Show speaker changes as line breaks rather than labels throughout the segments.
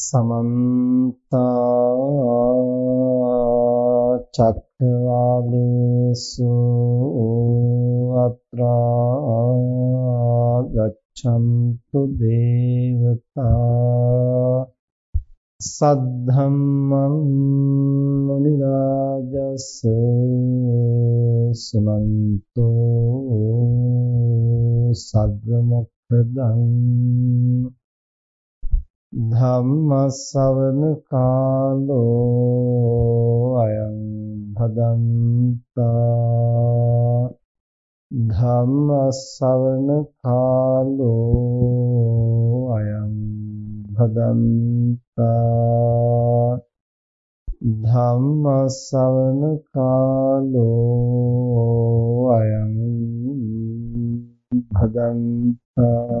සමන්ත චක්කවාලේසු අත්‍රා ගච්ඡන්තු දේවතා සද්ධම්මං මුනි රාජස් සුමන්තෝ සග්ග මොක්ඛදං ධම්මස්සවන කාලෝ අයං භදන්තා ධම්මස්සවන කාලෝ අයං භදන්තා ධම්මස්සවන කාලෝ අයං භදන්තා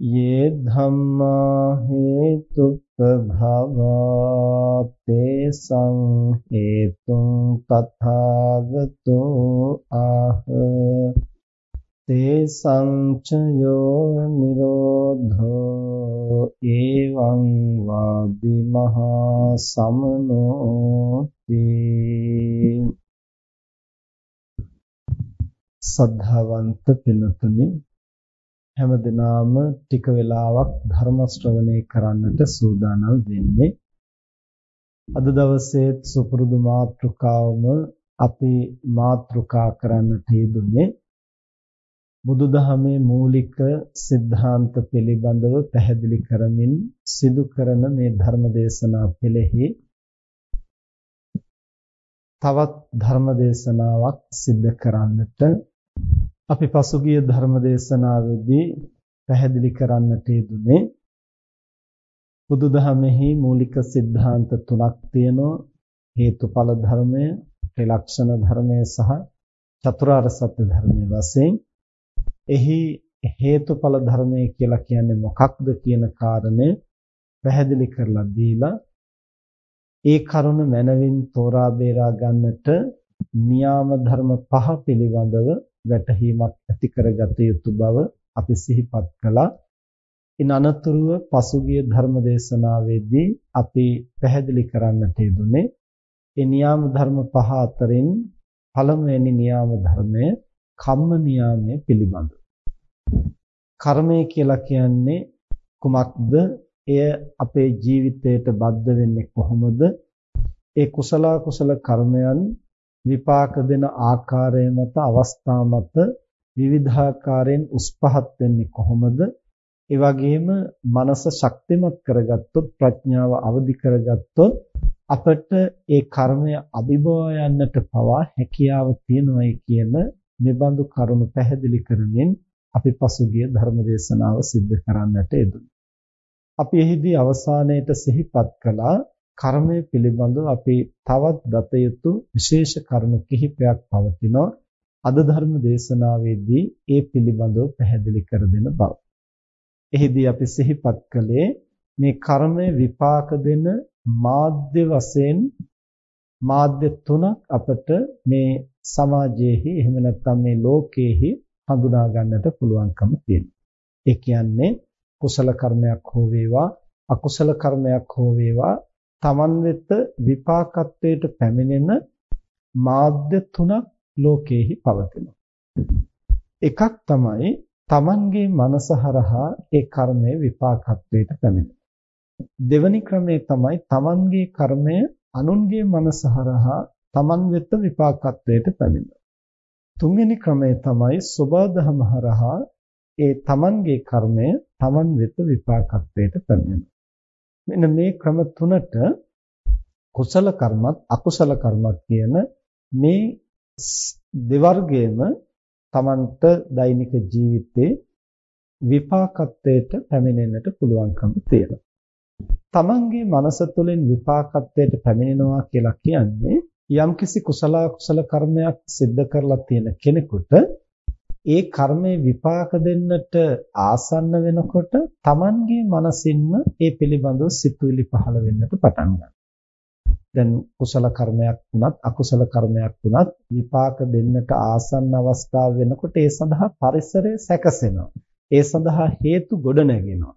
ये ධම්මා හේතුප්පභවා තේසං හේතුං තථාගතෝ ආහ තේසං චයෝ නිරෝධෝ එවං වාදි මහා සමනෝති සද්ධාවන්ත පිනතුනි හැමදෙනාම ටික වෙලාවක් ධර්ම ශ්‍රවණය කරන්නට සූදානම් වෙන්නේ. අද දවසේ සුපුරුදු මාතෘකාවම අපි මාතෘකා කරන්නට යෙදුනේ බුදුදහමේ මූලික સિદ્ધාන්ත පිළිබඳව පැහැදිලි කරමින් සිදු කරන මේ ධර්ම දේශනා පෙළෙහි තවත් ධර්ම දේශනාවක් සිද්ධ කරන්නට අපි පසුගිය ධර්ම දේශනාවේදී පැහැදිලි කරන්නට යෙදුනේ බුදුදහමෙහි මූලික સિદ્ધාන්ත තුනක් තියෙනවා. හේතුඵල ධර්මය, ත්‍රිලක්ෂණ ධර්මය සහ චතුරාර්ය සත්‍ය ධර්මය වශයෙන්. එහි හේතුඵල ධර්මය කියලා කියන්නේ මොකක්ද කියන කාරණය පැහැදිලි කරලා දීලා ඒ කරුණ මනවින් තෝරා බේරා ගන්නට න්‍යාම ධර්ම පහ පිළිබඳව වැටහීමක් ඇති කරගත යුතු බව අපි සිහිපත් කළා. ඉන් අනතුරුව පසුගිය ධර්ම දේශනාවේදී අපි පැහැදිලි කරන්නට යෙදුනේ ඒ නියාම ධර්ම පහ අතරින් පළමුවෙනි නියාම ධර්මය කම්ම නියාමය පිළිබඳ. කර්මය කියලා කියන්නේ කුමක්ද? එය අපේ ජීවිතයට බද්ධ වෙන්නේ කොහොමද? ඒ කුසල කුසල කර්මයන් විපාක දෙන ආකාරය මත අවස්ථා මත විවිධාකාරයෙන් උස් පහත් වෙන්නේ කොහොමද? ඒ වගේම මනස ශක්තිමත් කරගත්තොත් ප්‍රඥාව අවදි කරගත්තොත් අපට ඒ කර්මය අභිභව යන්නට පවා හැකියාව තියෙනවායි කියන මෙබඳු කරුණු පැහැදිලි කරමින් අපි පසුගිය ධර්ම දේශනාව සිද්ධ කරන්නට යෙදුණා. අපි එහිදී අවසානයේට සිහිපත් කළා කර්මය පිළිබඳව අපි තවත් දත යුතු විශේෂ කරුණු කිහිපයක් පවතිනවා. අද ධර්ම දේශනාවේදී ඒ පිළිබඳව පැහැදිලි කර දෙන බව. එහිදී අපි සිහිපත් කළේ මේ කර්මය විපාක දෙන මාධ්‍ය වශයෙන් මාධ්‍ය තුනක් අපට මේ සමාජයේහි එහෙම නැත්නම් මේ ලෝකයේහි හඳුනා ගන්නට පුළුවන්කම තියෙනවා. ඒ කියන්නේ කුසල කර්මයක් හෝ වේවා අකුසල කර්මයක් හෝ වේවා තමන් වෙත විපාකත්වයට පැමිණෙන මාධ්‍ය තුනක් ලෝකයේහි පවතිනවා. එකක් තමයි තමන්ගේ මනස හරහා ඒ කර්මයේ විපාකත්වයට පැමිණෙන. දෙවැනි ක්‍රමය තමයි තමන්ගේ කර්මය අනුන්ගේ මනස හරහා තමන් වෙත විපාකත්වයට පැමිණෙන. තුන්වෙනි ක්‍රමය තමයි සබදහම හරහා ඒ තමන්ගේ කර්මය තමන් වෙත විපාකත්වයට පැමිණෙන. මෙන්න මේ ක්‍රම තුනට කුසල කර්මත් අකුසල කර්මත් කියන මේ දෙවර්ගයේම තමන්ට දෛනික ජීවිතේ විපාකත්වයට පැමිණෙන්නට පුළුවන්කම තියෙනවා. තමන්ගේ මනස තුළින් විපාකත්වයට පැමිණෙනවා කියලා කියන්නේ යම්කිසි කුසල කුසල කර්මයක් සිද්ධ කරලා තියෙන කෙනෙකුට ඒ කර්මයේ විපාක දෙන්නට ආසන්න වෙනකොට තමන්ගේ මනසින්ම ඒ පිළිබඳව සිතුවිලි පහළ වෙන්නට පටන් ගන්නවා. දැන් කුසල කර්මයක් වුණත් අකුසල කර්මයක් වුණත් විපාක දෙන්නට ආසන්න අවස්ථාව වෙනකොට ඒ සඳහා පරිසරය සැකසෙනවා. ඒ සඳහා හේතු ගොඩනැගෙනවා.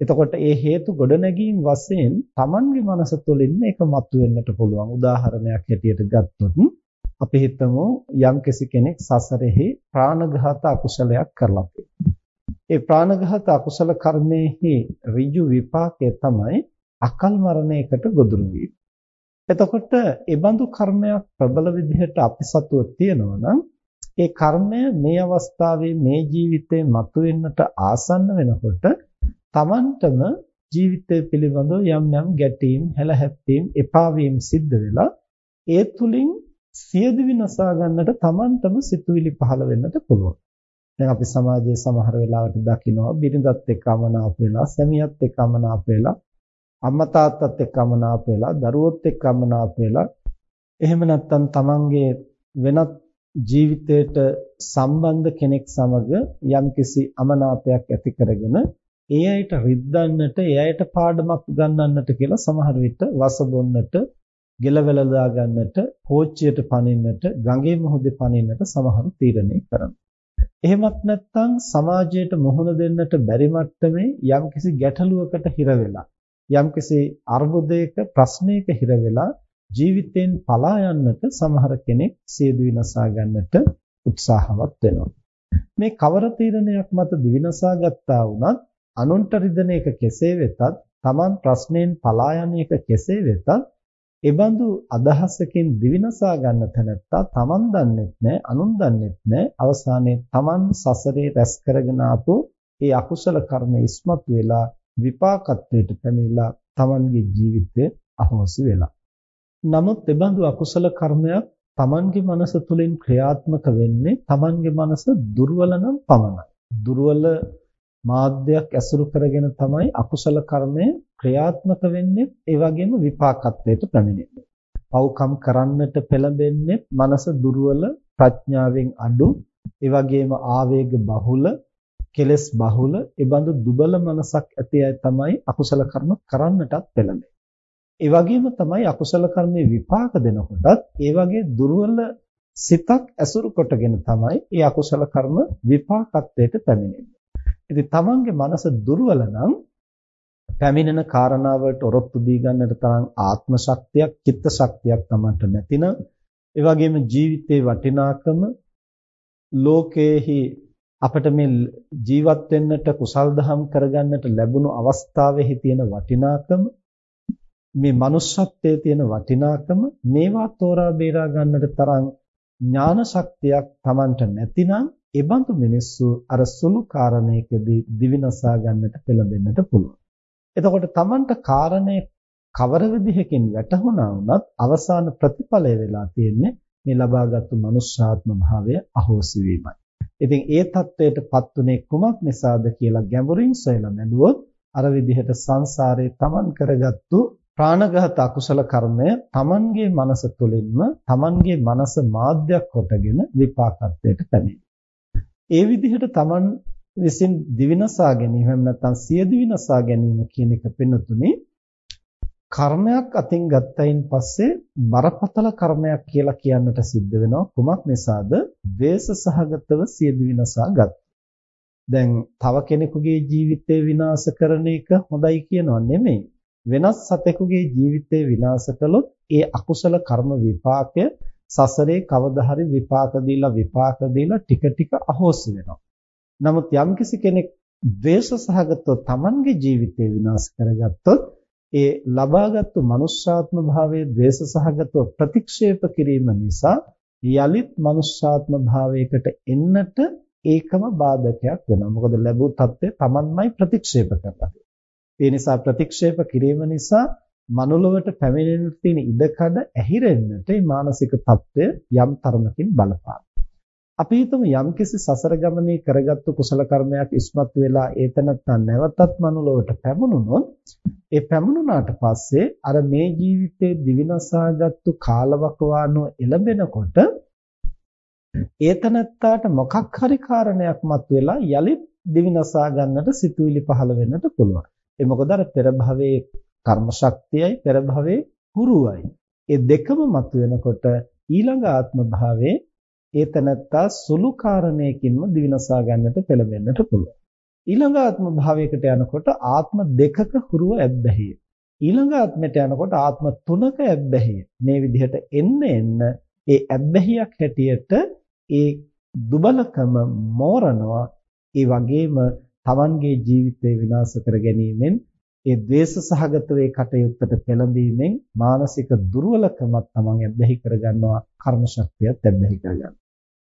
එතකොට ඒ හේතු ගොඩනැගීම් වශයෙන් Tamange මනස තුළින් මේක මතුවෙන්නට පුළුවන්. උදාහරණයක් හැටියට ගත්තොත් අපි හිතමු යම්කිසි කෙනෙක් සසරෙහි ප්‍රාණඝාත අකුසලයක් කරලා ඒ ප්‍රාණඝාත අකුසල කර්මයේහි ඍජු විපාකය තමයි අකල් මරණයකට ගොදුරු වීම. එතකොට ඒ බඳු කර්මයක් ප්‍රබල විදිහට අපි සතුව තියෙනවා නම් ඒ කර්මය මේ අවස්ථාවේ මේ ජීවිතේ මතුවෙන්නට ආසන්න වෙනකොට Tamanටම ජීවිතය පිළිබඳව යම් යම් ගැටීම්, හැලහැප්පීම්, එපා වීම සිද්ධ වෙලා ඒ තුලින් සියදි විනසා ගන්නට Tamanටම සිතුවිලි පහළ වෙන්නට පුළුවන්. දැන් අපි සමාජයේ සමහර වෙලාවට දකිනවා බිරිඳත් එක්ක අමනාප වෙලා, සැමියාත් එක්ක අමනාප වෙලා, අම්මා තාත්තත් එක්ක අමනාප වෙලා, දරුවොත් එක්ක අමනාප වෙලා, එහෙම නැත්නම් Tamanගේ වෙනත් ජීවිතයට සම්බන්ධ කෙනෙක් සමග යම්කිසි අමනාපයක් ඇති කරගෙන ඒ අයට රිද්දන්නට, ඒ අයට පාඩමක් උගන්වන්නට කියලා සමහර විට වසබොන්නට, ගෙලවල ගන්නට, කෝච්චියට පනින්නට, ගඟේ මුහුදේ පනින්නට සමහරු තීරණය කරනවා. එහෙමත් නැත්නම් සමාජයට මුහුණ දෙන්නට බැරි මට්ටමේ යම්කිසි ගැටලුවකට හිර වෙලා, යම්කිසි අර්බුදයක ප්‍රශ්නයක හිර වෙලා ජීවිතෙන් පලා යන්නට සමහර කෙනෙක් සියදු විනාසා ගන්නට උත්සාහවත් වෙනවා. මේ කවර තීරණයක් මත දිවිනසා ගත්තා වුණත් අනුන්ට රිදෙන එක කෙසේ වෙතත් Taman ප්‍රශ්නෙන් පලා යන එක කෙසේ වෙතත් ඒබඳු අදහසකින් දිවිනසා ගන්න තැනත්තා Taman දන්නෙත් නැහැ අනුන් දන්නෙත් නැහැ අවසානයේ Taman සසරේ රැස් කරගෙන ආපු ඒ අකුසල කර්ම ඉස්මතු වෙලා විපාකත්වයට පැමිණලා Tamanගේ ජීවිතය අහෝසි වෙලා. නමුත් ඒබඳු අකුසල කර්මයක් Tamanගේ මනස තුලින් ක්‍රියාත්මක වෙන්නේ Tamanගේ මනස දුර්වල නම් පමණයි. දුර්වල මාධ්‍යයක් ඇසුරු කරගෙන තමයි අකුසල කර්මය ක්‍රියාත්මක වෙන්නේ ඒ වගේම විපාකත්වයට පැමිණෙන්නේ. පව්කම් කරන්නට පෙළඹෙන්නේ මනස දුර්වල ප්‍රඥාවෙන් අඩු ඒ වගේම ආවේග බහුල කෙලස් බහුල ඒ බඳු දුබල මනසක් ඇති අය තමයි අකුසල කර්ම කරන්නටත් පෙළඹෙන්නේ. ඒ වගේම තමයි අකුසල කර්මයේ විපාක දෙනකොටත් ඒ වගේ දුර්වල සිතක් ඇසුරු කොටගෙන තමයි ඒ අකුසල කර්ම විපාකත්වයට පැමිණෙන්නේ. ඉතින් තමන්ගේ මනස දුර්වල නම් පැමිණෙන කාරණාවලට ඔරොත්තු දී ගන්නට තරම් ආත්ම ශක්තියක්, චිත්ත ශක්තියක් තමන්ට නැතිනම් ඒ වගේම ජීවිතේ වටිනාකම ලෝකයේහි අපිට මේ ජීවත් වෙන්නට කුසල් දහම් කරගන්නට ලැබුණු අවස්ථාවෙහි තියෙන වටිනාකම මේ manussත්වයේ තියෙන වටිනාකම මේවා තෝරා බේරා ගන්නට තරම් ඥාන ශක්තියක් Tamanට නැතිනම් ඒබඳු මිනිස්සු අර සුළු කාරණයකදී දිවිනසා ගන්නට පෙළඹෙන්නට පුළුවන්. එතකොට Tamanට කාරණේ කවර විදිහකින් වැටහුණා වුණත් අවසාන ප්‍රතිඵලය වෙලා තියෙන්නේ මේ ලබාගත්තු මනුෂ්‍යාත්ම භාවය අහෝසි වීමයි. ඉතින් ඒ தത്വයටපත් උනේ කුමක් නිසාද කියලා ගැඹුරින් සොයලා බැලුවොත් අර විදිහට සංසාරේ Taman කරගත්තු ප්‍රාණඝාත අකුසල කර්මය Tamanගේ මනස තුළින්ම Tamanගේ මනස මාධ්‍යයක් කොටගෙන විපාකත්වයට පැමිණේ. ඒ විදිහට Taman විසින් දිවිනසා ගැනීම එහෙම නැත්නම් සිය දිවිනසා ගැනීම කියන එක පෙනුතුනේ කර්මයක් අතින් ගත්තයින් පස්සේ බරපතල කර්මයක් කියලා කියන්නට සිද්ධ වෙනවා කුමක් නිසාද? ද්වේෂ සහගතව සිය දිවිනසා ගත්තා. දැන් තව කෙනෙකුගේ ජීවිතේ විනාශ කරන එක හොඳයි කියනවා නෙමෙයි. වෙනස් සතෙකුගේ ජීවිතේ විනාශ කළොත් ඒ අකුසල කර්ම විපාකය සසරේ කවදා හරි විපාක දීලා විපාක දීලා ටික ටික අහෝසි වෙනවා. නමුත් යම්කිසි කෙනෙක් ද්වේෂ සහගතව Tamanගේ ජීවිතය විනාශ කරගත්තොත් ඒ ලබාගත්තු මනුෂ්‍යාත්ම භාවයේ ද්වේෂ සහගතව ප්‍රතික්ෂේප කිරීම නිසා යලිත් මනුෂ්‍යාත්ම භාවයකට එන්නට ඒකම බාධකයක් වෙනවා. මොකද ලැබූ தත්ත්වය Tamanමයි ප්‍රතික්ෂේප කරලා ඒ නිසා ප්‍රතික්ෂේප කිරීම නිසා මනුලොවට පැමිණෙන්න තියෙන ඉඩකඩ ඇහිරෙන්නට මේ මානසික தত্ত্বය යම් තරමකින් බලපාන. අපි හිතමු යම්කිසි සසර ගමනේ කරගත්තු කුසල කර්මයක් ඉස්මතු වෙලා ඒතනත්ත නැවතත් මනුලොවට පැමුණුනොත් ඒ පැමුණුනාට පස්සේ අර මේ ජීවිතේ දිවිනසාගත්තු කාලවකවානුව එළඹෙනකොට ඒතනත්තාට මොකක් හරි කාරණයක් මතුවලා යලිත් දිවිනසා ගන්නට සිතුවිලි පහළ වෙන්නට පුළුවන්. ඒ මොකද අර පෙර භවයේ කර්ම ශක්තියයි පෙර භවයේ හුරුවයි. ඒ දෙකම මතුවෙනකොට ඊළඟ ආත්ම භාවයේ ඒ තනත්තා සුළු කාරණයකින්ම දිවිනසා ගන්නට පෙළඹෙන්නට පුළුවන්. ඊළඟ ආත්ම භාවයකට යනකොට ආත්ම දෙකක හුරුව ඇබ්බැහිය. ඊළඟ ආත්මයට යනකොට ආත්ම තුනක ඇබ්බැහිය. මේ විදිහට එන්න එන්න ඒ ඇබ්බැහියක් හැටියට ඒ දුබලකම මෝරනවා. ඒ වගේම Tamanගේ ජීවිතය විනාශ කර ගැනීමෙන් ඒ ද්වේෂ සහගත වේ කටයුත්තට පෙළඹීමෙන් මානසික දුර්වලකමක් තමන් ඇබ්බැහි කරගන්නවා කර්ම ශක්තියත් ඇබ්බැහි කරගන්නවා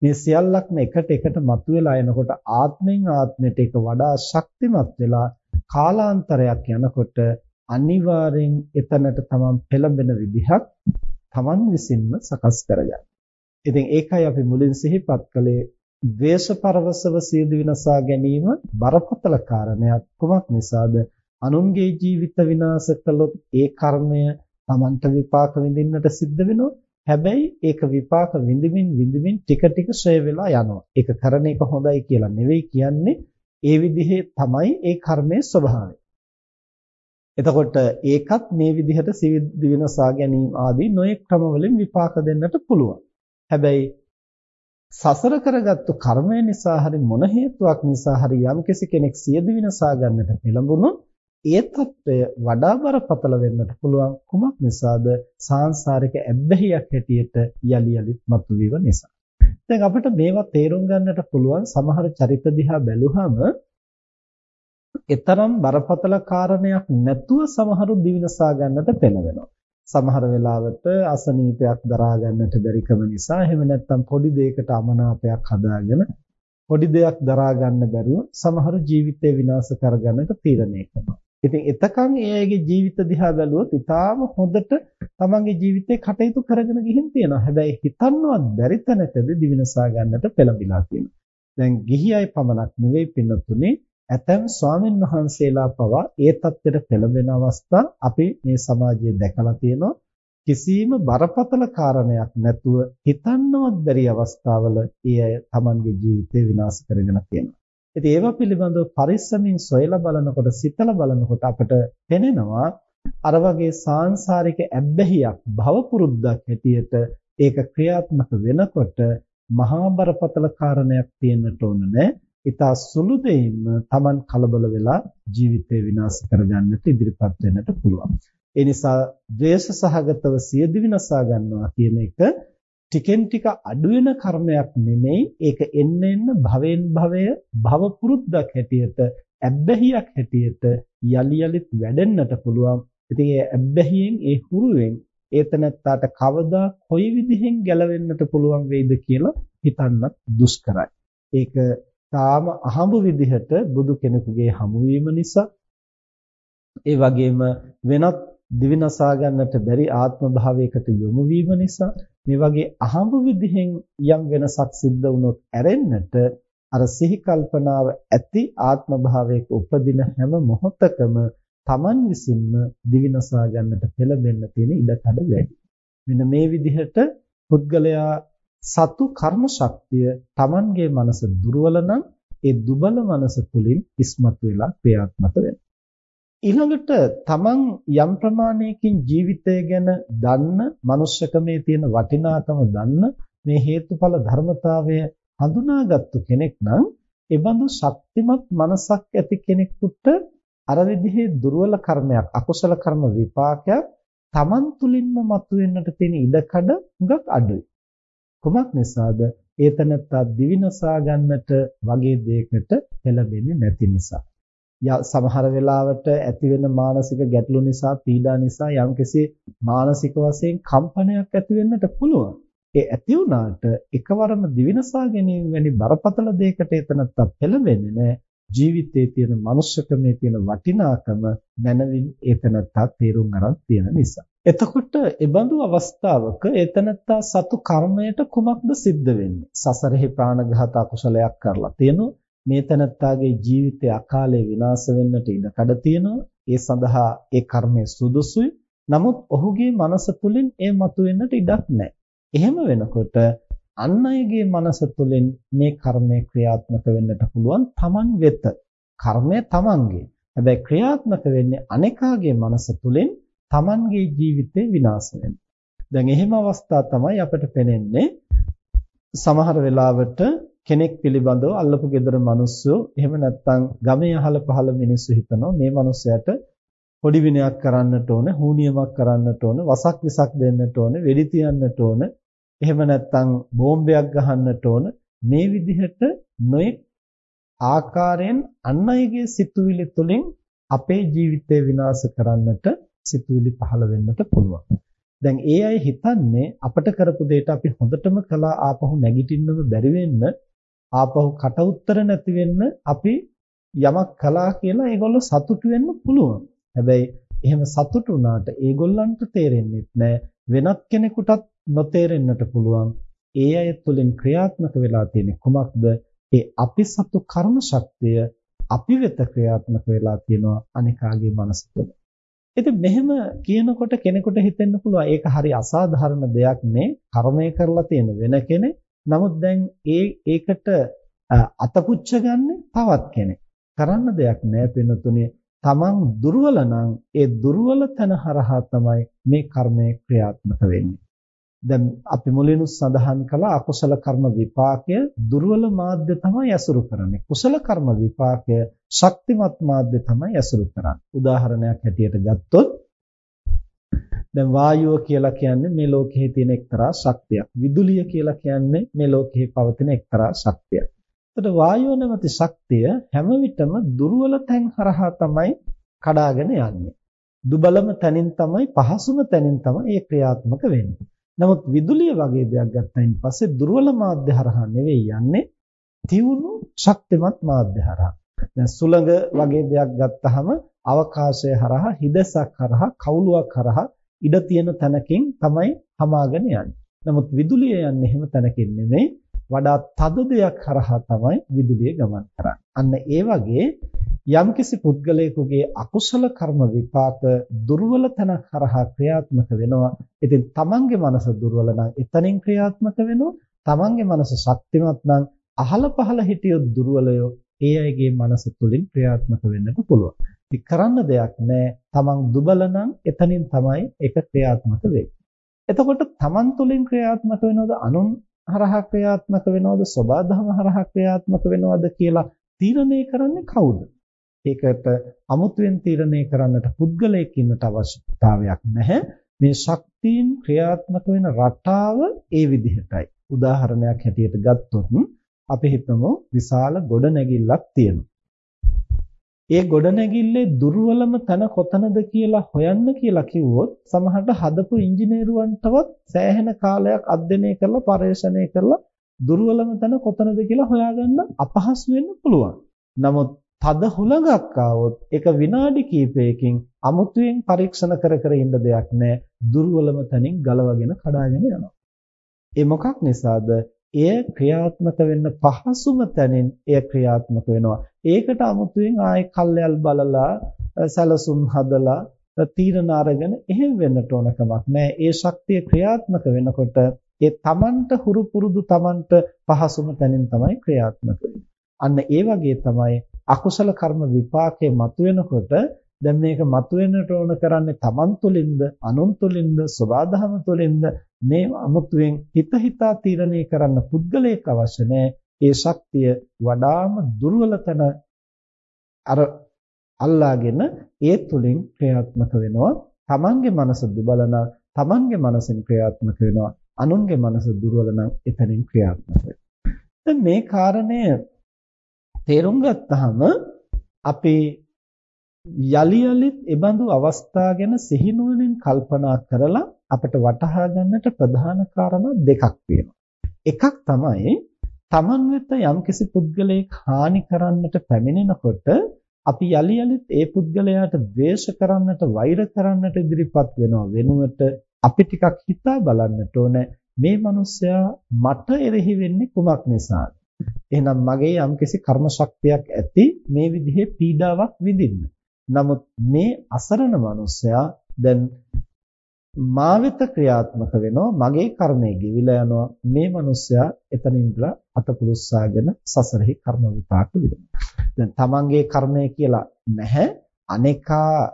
මේ සියල්ලක්ම එකට එකට මතුවලා එනකොට ආත්මෙන් ආත්මයට ඒක වඩා ශක්තිමත් වෙලා කාලාන්තරයක් යනකොට අනිවාර්යෙන් එතනට තමන් පෙළඹෙන විදිහක් තමන් විසින්ම සකස් කරගන්න. ඉතින් ඒකයි අපි මුලින් සිහිපත් කළේ ද්වේෂ පරවසව සියදු විනසා ගැනීම බරපතල කාරණයක්. කුමක් නිසාද? අනුන්ගේ ජීවිත විනාශ කළොත් ඒ කර්මය Tamanට විපාක විඳින්නට සිද්ධ වෙනවා. හැබැයි ඒක විපාක විඳිමින් විඳිමින් ටික ටික ෂය වෙලා යනවා. ඒක කරන එක හොඳයි කියලා නෙවෙයි කියන්නේ. ඒ විදිහේ තමයි ඒ කර්මයේ ස්වභාවය. එතකොට ඒකත් මේ විදිහට සිවිදි විනසා ගැනීම ආදී නොයෙක් ක්‍රමවලින් විපාක දෙන්නට පුළුවන්. හැබැයි සසර කරගත්තු කර්මය නිසා හරි මොන හේතුවක් නිසා හරි යම්කිසි කෙනෙක් සියදි විනසා ගන්නට පෙළඹුණොත් ඒ తত্ত্বය වඩා බරපතල වෙන්නට පුළුවන් කුමක් නිසාද සාංශාරික ඇබ්බැහියක් හැටියට යලි යලිත් මතුවීම නිසා. දැන් අපිට මේවා තේරුම් ගන්නට පුළුවන් සමහර චරිත දිහා බැලුවම ඊතරම් බරපතල කාරණයක් නැතුව සමහරු දිවිනසා ගන්නට පෙළවෙනවා. සමහර වෙලාවට අසනීපයක් දරා ගන්නට බැරිකම නිසා එහෙම නැත්නම් පොඩි දෙයකට අමනාපයක් හදාගෙන පොඩි දෙයක් දරා ගන්න බැරුව සමහරු ජීවිතේ විනාශ කරගන්නට තීරණය කරනවා. ඉතින් එතකන් ඒ අයගේ ජීවිත දිහා බැලුවොත් ඊටාම හොඳට තමන්ගේ ජීවිතේ කටයුතු කරගෙන ගිහින් තියෙනවා. හැබැයි හිතන්නවත් බැරි තැනකදී දිවිනසා ගන්නට පෙළඹිලා තියෙනවා. දැන් ගිහි අය පමණක් නෙවෙයි පින්නතුනේ ඇතැම් ස්වාමින් වහන්සේලා පවා ඒ தත්ත්වයට පෙළඹෙන අවස්ථා අපි මේ සමාජයේ දැකලා තියෙනවා. කිසිම බරපතල කාරණයක් නැතුව හිතන්නවත් බැරි අවස්ථාවල ඒ අය තමන්ගේ ජීවිතේ විනාශ කරගෙන තියෙනවා. ඉතින් ඒවා පිළිබඳව පරිස්සමින් සොයලා බලනකොට සිතලා බලනකොට අපට පෙනෙනවා අර වගේ සාංශාරික ඇබ්බැහියක් භව පුරුද්දක් හැටියට ඒක ක්‍රියාත්මක වෙනකොට මහා බරපතල කාරණයක් තියෙන්නට ඕන නෑ. ඊට සුළු දෙයින්ම Taman කලබල වෙලා ජීවිතේ විනාශ කරගන්නට ඉදිරිපත් වෙන්නට පුළුවන්. ඒ නිසා ද්වේෂ සහගතව සියදි විනාශා ගන්නවා කියන එක ටිකෙන් ටික අඩු වෙන කර්මයක් නෙමෙයි ඒක එන්න එන්න භවෙන් භවය භව පුරුද්දක් හැටියට ඇබ්බැහියක් හැටියට යලි යලිත් වැඩෙන්නට පුළුවන්. ඉතින් ඒ ඇබ්බැහියෙන් ඒ හුරුවෙන් ඒතනත්තාට කවදා කොයි විදිහෙන් ගැලවෙන්නට පුළුවන් වෙයිද කියලා හිතන්නත් දුෂ්කරයි. ඒක තාම අහඹු විදිහට බුදු කෙනෙකුගේ හමුවීම නිසා ඒ වගේම වෙනත් දිවිනසා ගන්නට බැරි ආත්ම භාවයකට යොමු වීම නිසා මේ වගේ අහඹු විදිහෙන් යම් වෙනසක් සිද්ධ වුණොත් ඇරෙන්නට අර සිහි කල්පනාව ඇති ආත්ම භාවයක උපදින හැම මොහොතකම Taman විසින්ම දිවිනසා ගන්නට පෙළඹෙන්න තියෙන ඉඩකඩ වැඩි. මෙන්න මේ විදිහට පුද්ගලයා සතු කර්ම ශක්තිය Tamanගේ මනස දුර්වල නම් ඒ දුබල මනස තුලින් ඉස්මතු වෙලා ක්‍රියාත්මක වෙනවා. ඊළඟට තමන් යම් ප්‍රමාණයකින් ජීවිතය ගැන දන්න, මනුෂ්‍යකමේ තියෙන වටිනාකම දන්න මේ හේතුඵල ධර්මතාවය හඳුනාගත්තු කෙනෙක් නම් ඒ බඳු ශක්තිමත් මනසක් ඇති කෙනෙකුට අර විදිහේ දුර්වල කර්මයක්, අකුසල කර්ම විපාකයක් තමන් තුලින්ම මතුවෙන්නට තියෙන ඉඩකඩ හුඟක් අඩුයි. කොමක් නිසාද? ඒතනත්තා දිවිනසා ගන්නට වගේ දෙයකට පෙළඹෙන්නේ නැති නිසා. සමහර වෙලාවට ඇති වෙන මානසික ගැටලු නිසා පීඩා නිසා යම්කිසි මානසික වශයෙන් කම්පනයක් ඇති වෙන්නට පුළුවන්. ඒ ඇති වුණාට එකවරම දිවිනසා ගැනීම වැනි බරපතල දෙයකට එතනත්තා පෙළඹෙන්නේ නැහැ. ජීවිතයේ තියෙන මනුෂ්‍යකමේ තියෙන වටිනාකම මනවින් ඒතනත්තා තේරුම් අරන් තියෙන නිසා. එතකොට ඒබඳු අවස්ථාවක ඒතනත්තා සතු කර්මයට කුමක්ද සිද්ධ වෙන්නේ? සසරෙහි ප්‍රාණඝාත අකුසලයක් කරලා තියෙනවා. මේ තනත්තාගේ ජීවිතය අකාලේ විනාශ වෙන්නට ඉඩ කඩ තියෙනවා. ඒ සඳහා ඒ කර්මය සුදුසුයි. නමුත් ඔහුගේ මනස තුලින් ඒ මතුවෙන්නට ඉඩක් නැහැ. එහෙම වෙනකොට අන් අයගේ මනස තුලින් මේ කර්මය ක්‍රියාත්මක වෙන්නට පුළුවන් Taman වෙත. කර්මය Tamanගේ. හැබැයි ක්‍රියාත්මක වෙන්නේ අනේකාගේ මනස තුලින් Tamanගේ ජීවිතේ විනාශ වෙනවා. දැන් එහෙම අවස්ථා තමයි අපිට පෙනෙන්නේ සමහර වෙලාවට කෙනෙක් පිළිබඳව අල්ලපු gedara මිනිස්සු එහෙම නැත්නම් ගමේ අහල පහල මිනිස්සු හිතනවා මේ මිනිසයාට පොඩි විනයක් කරන්නට ඕන, හූනියමක් කරන්නට ඕන, වසක් විසක් දෙන්නට ඕන, වෙඩි තියන්නට ඕන, එහෙම නැත්නම් බෝම්බයක් ගහන්නට ඕන. මේ විදිහට නොඑක් ආකාරයෙන් අන් අයගේ සිතුවිලි තුළින් අපේ ජීවිතය විනාශ කරන්නට සිතුවිලි පහළ වෙන්නට පුළුවන්. දැන් ඒ අය හිතන්නේ අපට කරපු දෙයට අපි හොඳටම කළා ආපහු නැගිටින්නම බැරි වෙන්න ආපහු කට උතර නැති වෙන්න අපි යමක් කළා කියලා ඒගොල්ලෝ සතුටු වෙන්න පුළුවන්. හැබැයි එහෙම සතුටු වුණාට ඒගොල්ලන්ට තේරෙන්නේ නැහැ. වෙනත් කෙනෙකුටත් නොතේරෙන්නට පුළුවන්. ඒ අය තුළින් ක්‍රියාත්මක වෙලා තියෙන කුමක්ද? ඒ අපි සතු කර්ම ශක්තිය අපි වෙත ක්‍රියාත්මක වෙලා තියෙනවා අනිකාගේ මනස තුළ. ඉතින් මෙහෙම කියනකොට කෙනෙකුට හිතෙන්න පුළුවන් ඒක හරි අසාධාරණ දෙයක් නේ කර්මය කරලා තියෙන වෙන කෙනෙක් නමුත් දැන් ඒ ඒකට අතපුච්ච ගන්න තවත් කෙනෙක්. කරන්න දෙයක් නැහැ පින්නතුනේ. තමන් දුර්වල නම් ඒ දුර්වල තන හරහා තමයි මේ කර්මය ක්‍රියාත්මක වෙන්නේ. දැන් අපි මුලිනුත් සඳහන් කළා අකුසල කර්ම විපාකය දුර්වල මාධ්‍ය තමයි ඇසුරු කරන්නේ. කුසල කර්ම විපාකය ශක්තිමත් මාධ්‍ය තමයි ඇසුරු කරන්නේ. උදාහරණයක් හැටියට ගත්තොත් දැන් වායුව කියලා කියන්නේ මේ ලෝකයේ තියෙන එක්තරා ශක්තියක්. විදුලිය කියලා කියන්නේ මේ ලෝකයේ පවතින එක්තරා ශක්තියක්. එතකොට වායුව නැමැති ශක්තිය හැම විටම දුර්වල තැන් හරහා තමයි කඩාගෙන යන්නේ. දුබලම තැනින් තමයි පහසුම තැනින් තමයි ඒ ක්‍රියාත්මක වෙන්නේ. නමුත් විදුලිය වගේ දෙයක් ගත්තයින් පස්සේ දුර්වල මාධ්‍ය හරහා නෙවෙයි යන්නේ තියුණු ශක්තිමත් මාධ්‍ය හරහා. දැන් සුළඟ වගේ දෙයක් ගත්තහම අවකාශය හරහා හිදසක් හරහා කවුලුවක් හරහා ඉඩ තියෙන තැනකින් තමයි හමාගෙන යන්නේ. නමුත් විදුලිය යන්නේ එහෙම තැනකින් නෙමෙයි වඩා තද දෙයක් හරහා තමයි විදුලිය ගමන් කරන්නේ. අන්න ඒ වගේ යම්කිසි පුද්ගලයෙකුගේ අකුසල කර්ම විපාක දුර්වල තැනක් හරහා ක්‍රියාත්මක වෙනවා. ඉතින් තමන්ගේ මනස දුර්වල නම් එතනින් ක්‍රියාත්මක වෙනවා. තමන්ගේ මනස ශක්තිමත් නම් අහල පහල හිටියොත් දුර්වලයෝ ඒ අයගේ මනස තුලින් ක්‍රියාත්මක වෙන්නත් පුළුවන්. ඉතින් කරන්න දෙයක් නැහැ. තමන් දුබල නම් එතනින් තමයි ඒක ක්‍රියාත්මක වෙන්නේ. එතකොට තමන් තුලින් ක්‍රියාත්මක වෙනවද අනුන් හරහා ක්‍රියාත්මක වෙනවද සබාධම හරහා ක්‍රියාත්මක වෙනවද කියලා තීරණය කරන්නේ කවුද? ඒකට අමුතුවෙන් තීරණය කරන්නට පුද්ගලයෙක් ඉන්නට අවශ්‍යතාවයක් නැහැ. මේ ශක්තියින් ක්‍රියාත්මක වෙන රටාව ඒ විදිහටයි. උදාහරණයක් හැටියට ගත්තොත් අපි හිතමු විශාල ගොඩනැගිල්ලක් තියෙනවා. ඒ ගොඩනැගිල්ලේ දුර්වලම තැන කොතනද කියලා හොයන්න කියලා කිව්වොත් සමහරට හදපු ඉංජිනේරුවන්ටවත් සෑහෙන කාලයක් අධ්‍යයනය කරලා පර්යේෂණය කරලා දුර්වලම තැන කොතනද කියලා හොයාගන්න අපහසු වෙන්න පුළුවන්. නමුත් තද හුලඟක් ආවොත් ඒක විනාඩි කිහිපයකින් අමුතුවෙන් පරීක්ෂණ කර කර ඉන්න දෙයක් නැහැ. දුර්වලම තැනින් ගලවගෙන කඩාගෙන යනවා. ඒ මොකක් නිසාද? එය ක්‍රියාත්මක වෙන්න පහසුම තැනින් එය ක්‍රියාත්මක වෙනවා. ඒකට අමුතුවෙන් ආයේ කල්යල් බලලා සැලසුම් හදලා තීරණ අරගෙන එහෙම වෙන්නට ඕන කමක් නැහැ. ඒ ශක්තිය ක්‍රියාත්මක වෙනකොට ඒ තමන්ට හුරු පුරුදු තමන්ට පහසුම තැනින් තමයි ක්‍රියාත්මක අන්න ඒ වගේ තමයි අකුසල කර්ම විපාකේ මතුවෙනකොට දැන් මේක මතුවෙන්නට ඕන කරන්නේ තමන් තුළින්ද අනුන් තුළින්ද සබාධම තුළින්ද. මේ අමුතුවෙන් හිත හිතා තීරණය කරන්න පුද්ගලයෙක් අවශ්‍ය ඒ ශක්තිය වඩාම දුර්වල තැන අර අල්ලාගෙන ඒ තුලින් ක්‍රියාත්මක වෙනවා. තමන්ගේ මනස දුබල නම් තමන්ගේ මනසෙන් ක්‍රියාත්මක වෙනවා. අනුන්ගේ මනස දුර්වල නම් එතනින් ක්‍රියාත්මක වෙනවා. දැන් මේ කාරණය තේරුම් ගත්තාම අපි යලි යලිත් ඒබඳු අවස්ථා ගැන සිහිනුවණින් කල්පනා කරලා අපිට වටහා ගන්නට ප්‍රධාන කාරණා දෙකක් තියෙනවා. එකක් තමයි Taman වෙත යම්කිසි පුද්ගලයෙක් හානි කරන්නට පැමිණෙනකොට අපි යලි යලිත් ඒ පුද්ගලයාට ද්වේෂ කරන්නට වෛර කරන්නට ඉදිරිපත් වෙනවා. වෙනුවට අපි ටිකක් හිතා බලන්නට ඕන. මේ මිනිස්සයා මට එරෙහි වෙන්නේ කුමක් නිසාද? එහෙනම් මගේ යම්කිසි කර්ම ශක්තියක් ඇති මේ විදිහේ පීඩාවක් විඳින්න. නමුත් මේ අසරණ මිනිසයා දැන් මා වෙත ක්‍රියාත්මක වෙනවා මගේ කර්මය ගෙවිලා යනවා මේ මිනිසයා එතනින් ඉඳලා අතපුලුස්සාගෙන සසරෙහි කර්ම විපාක විඳිනවා. දැන් තමන්ගේ කර්මය කියලා නැහැ අනේකා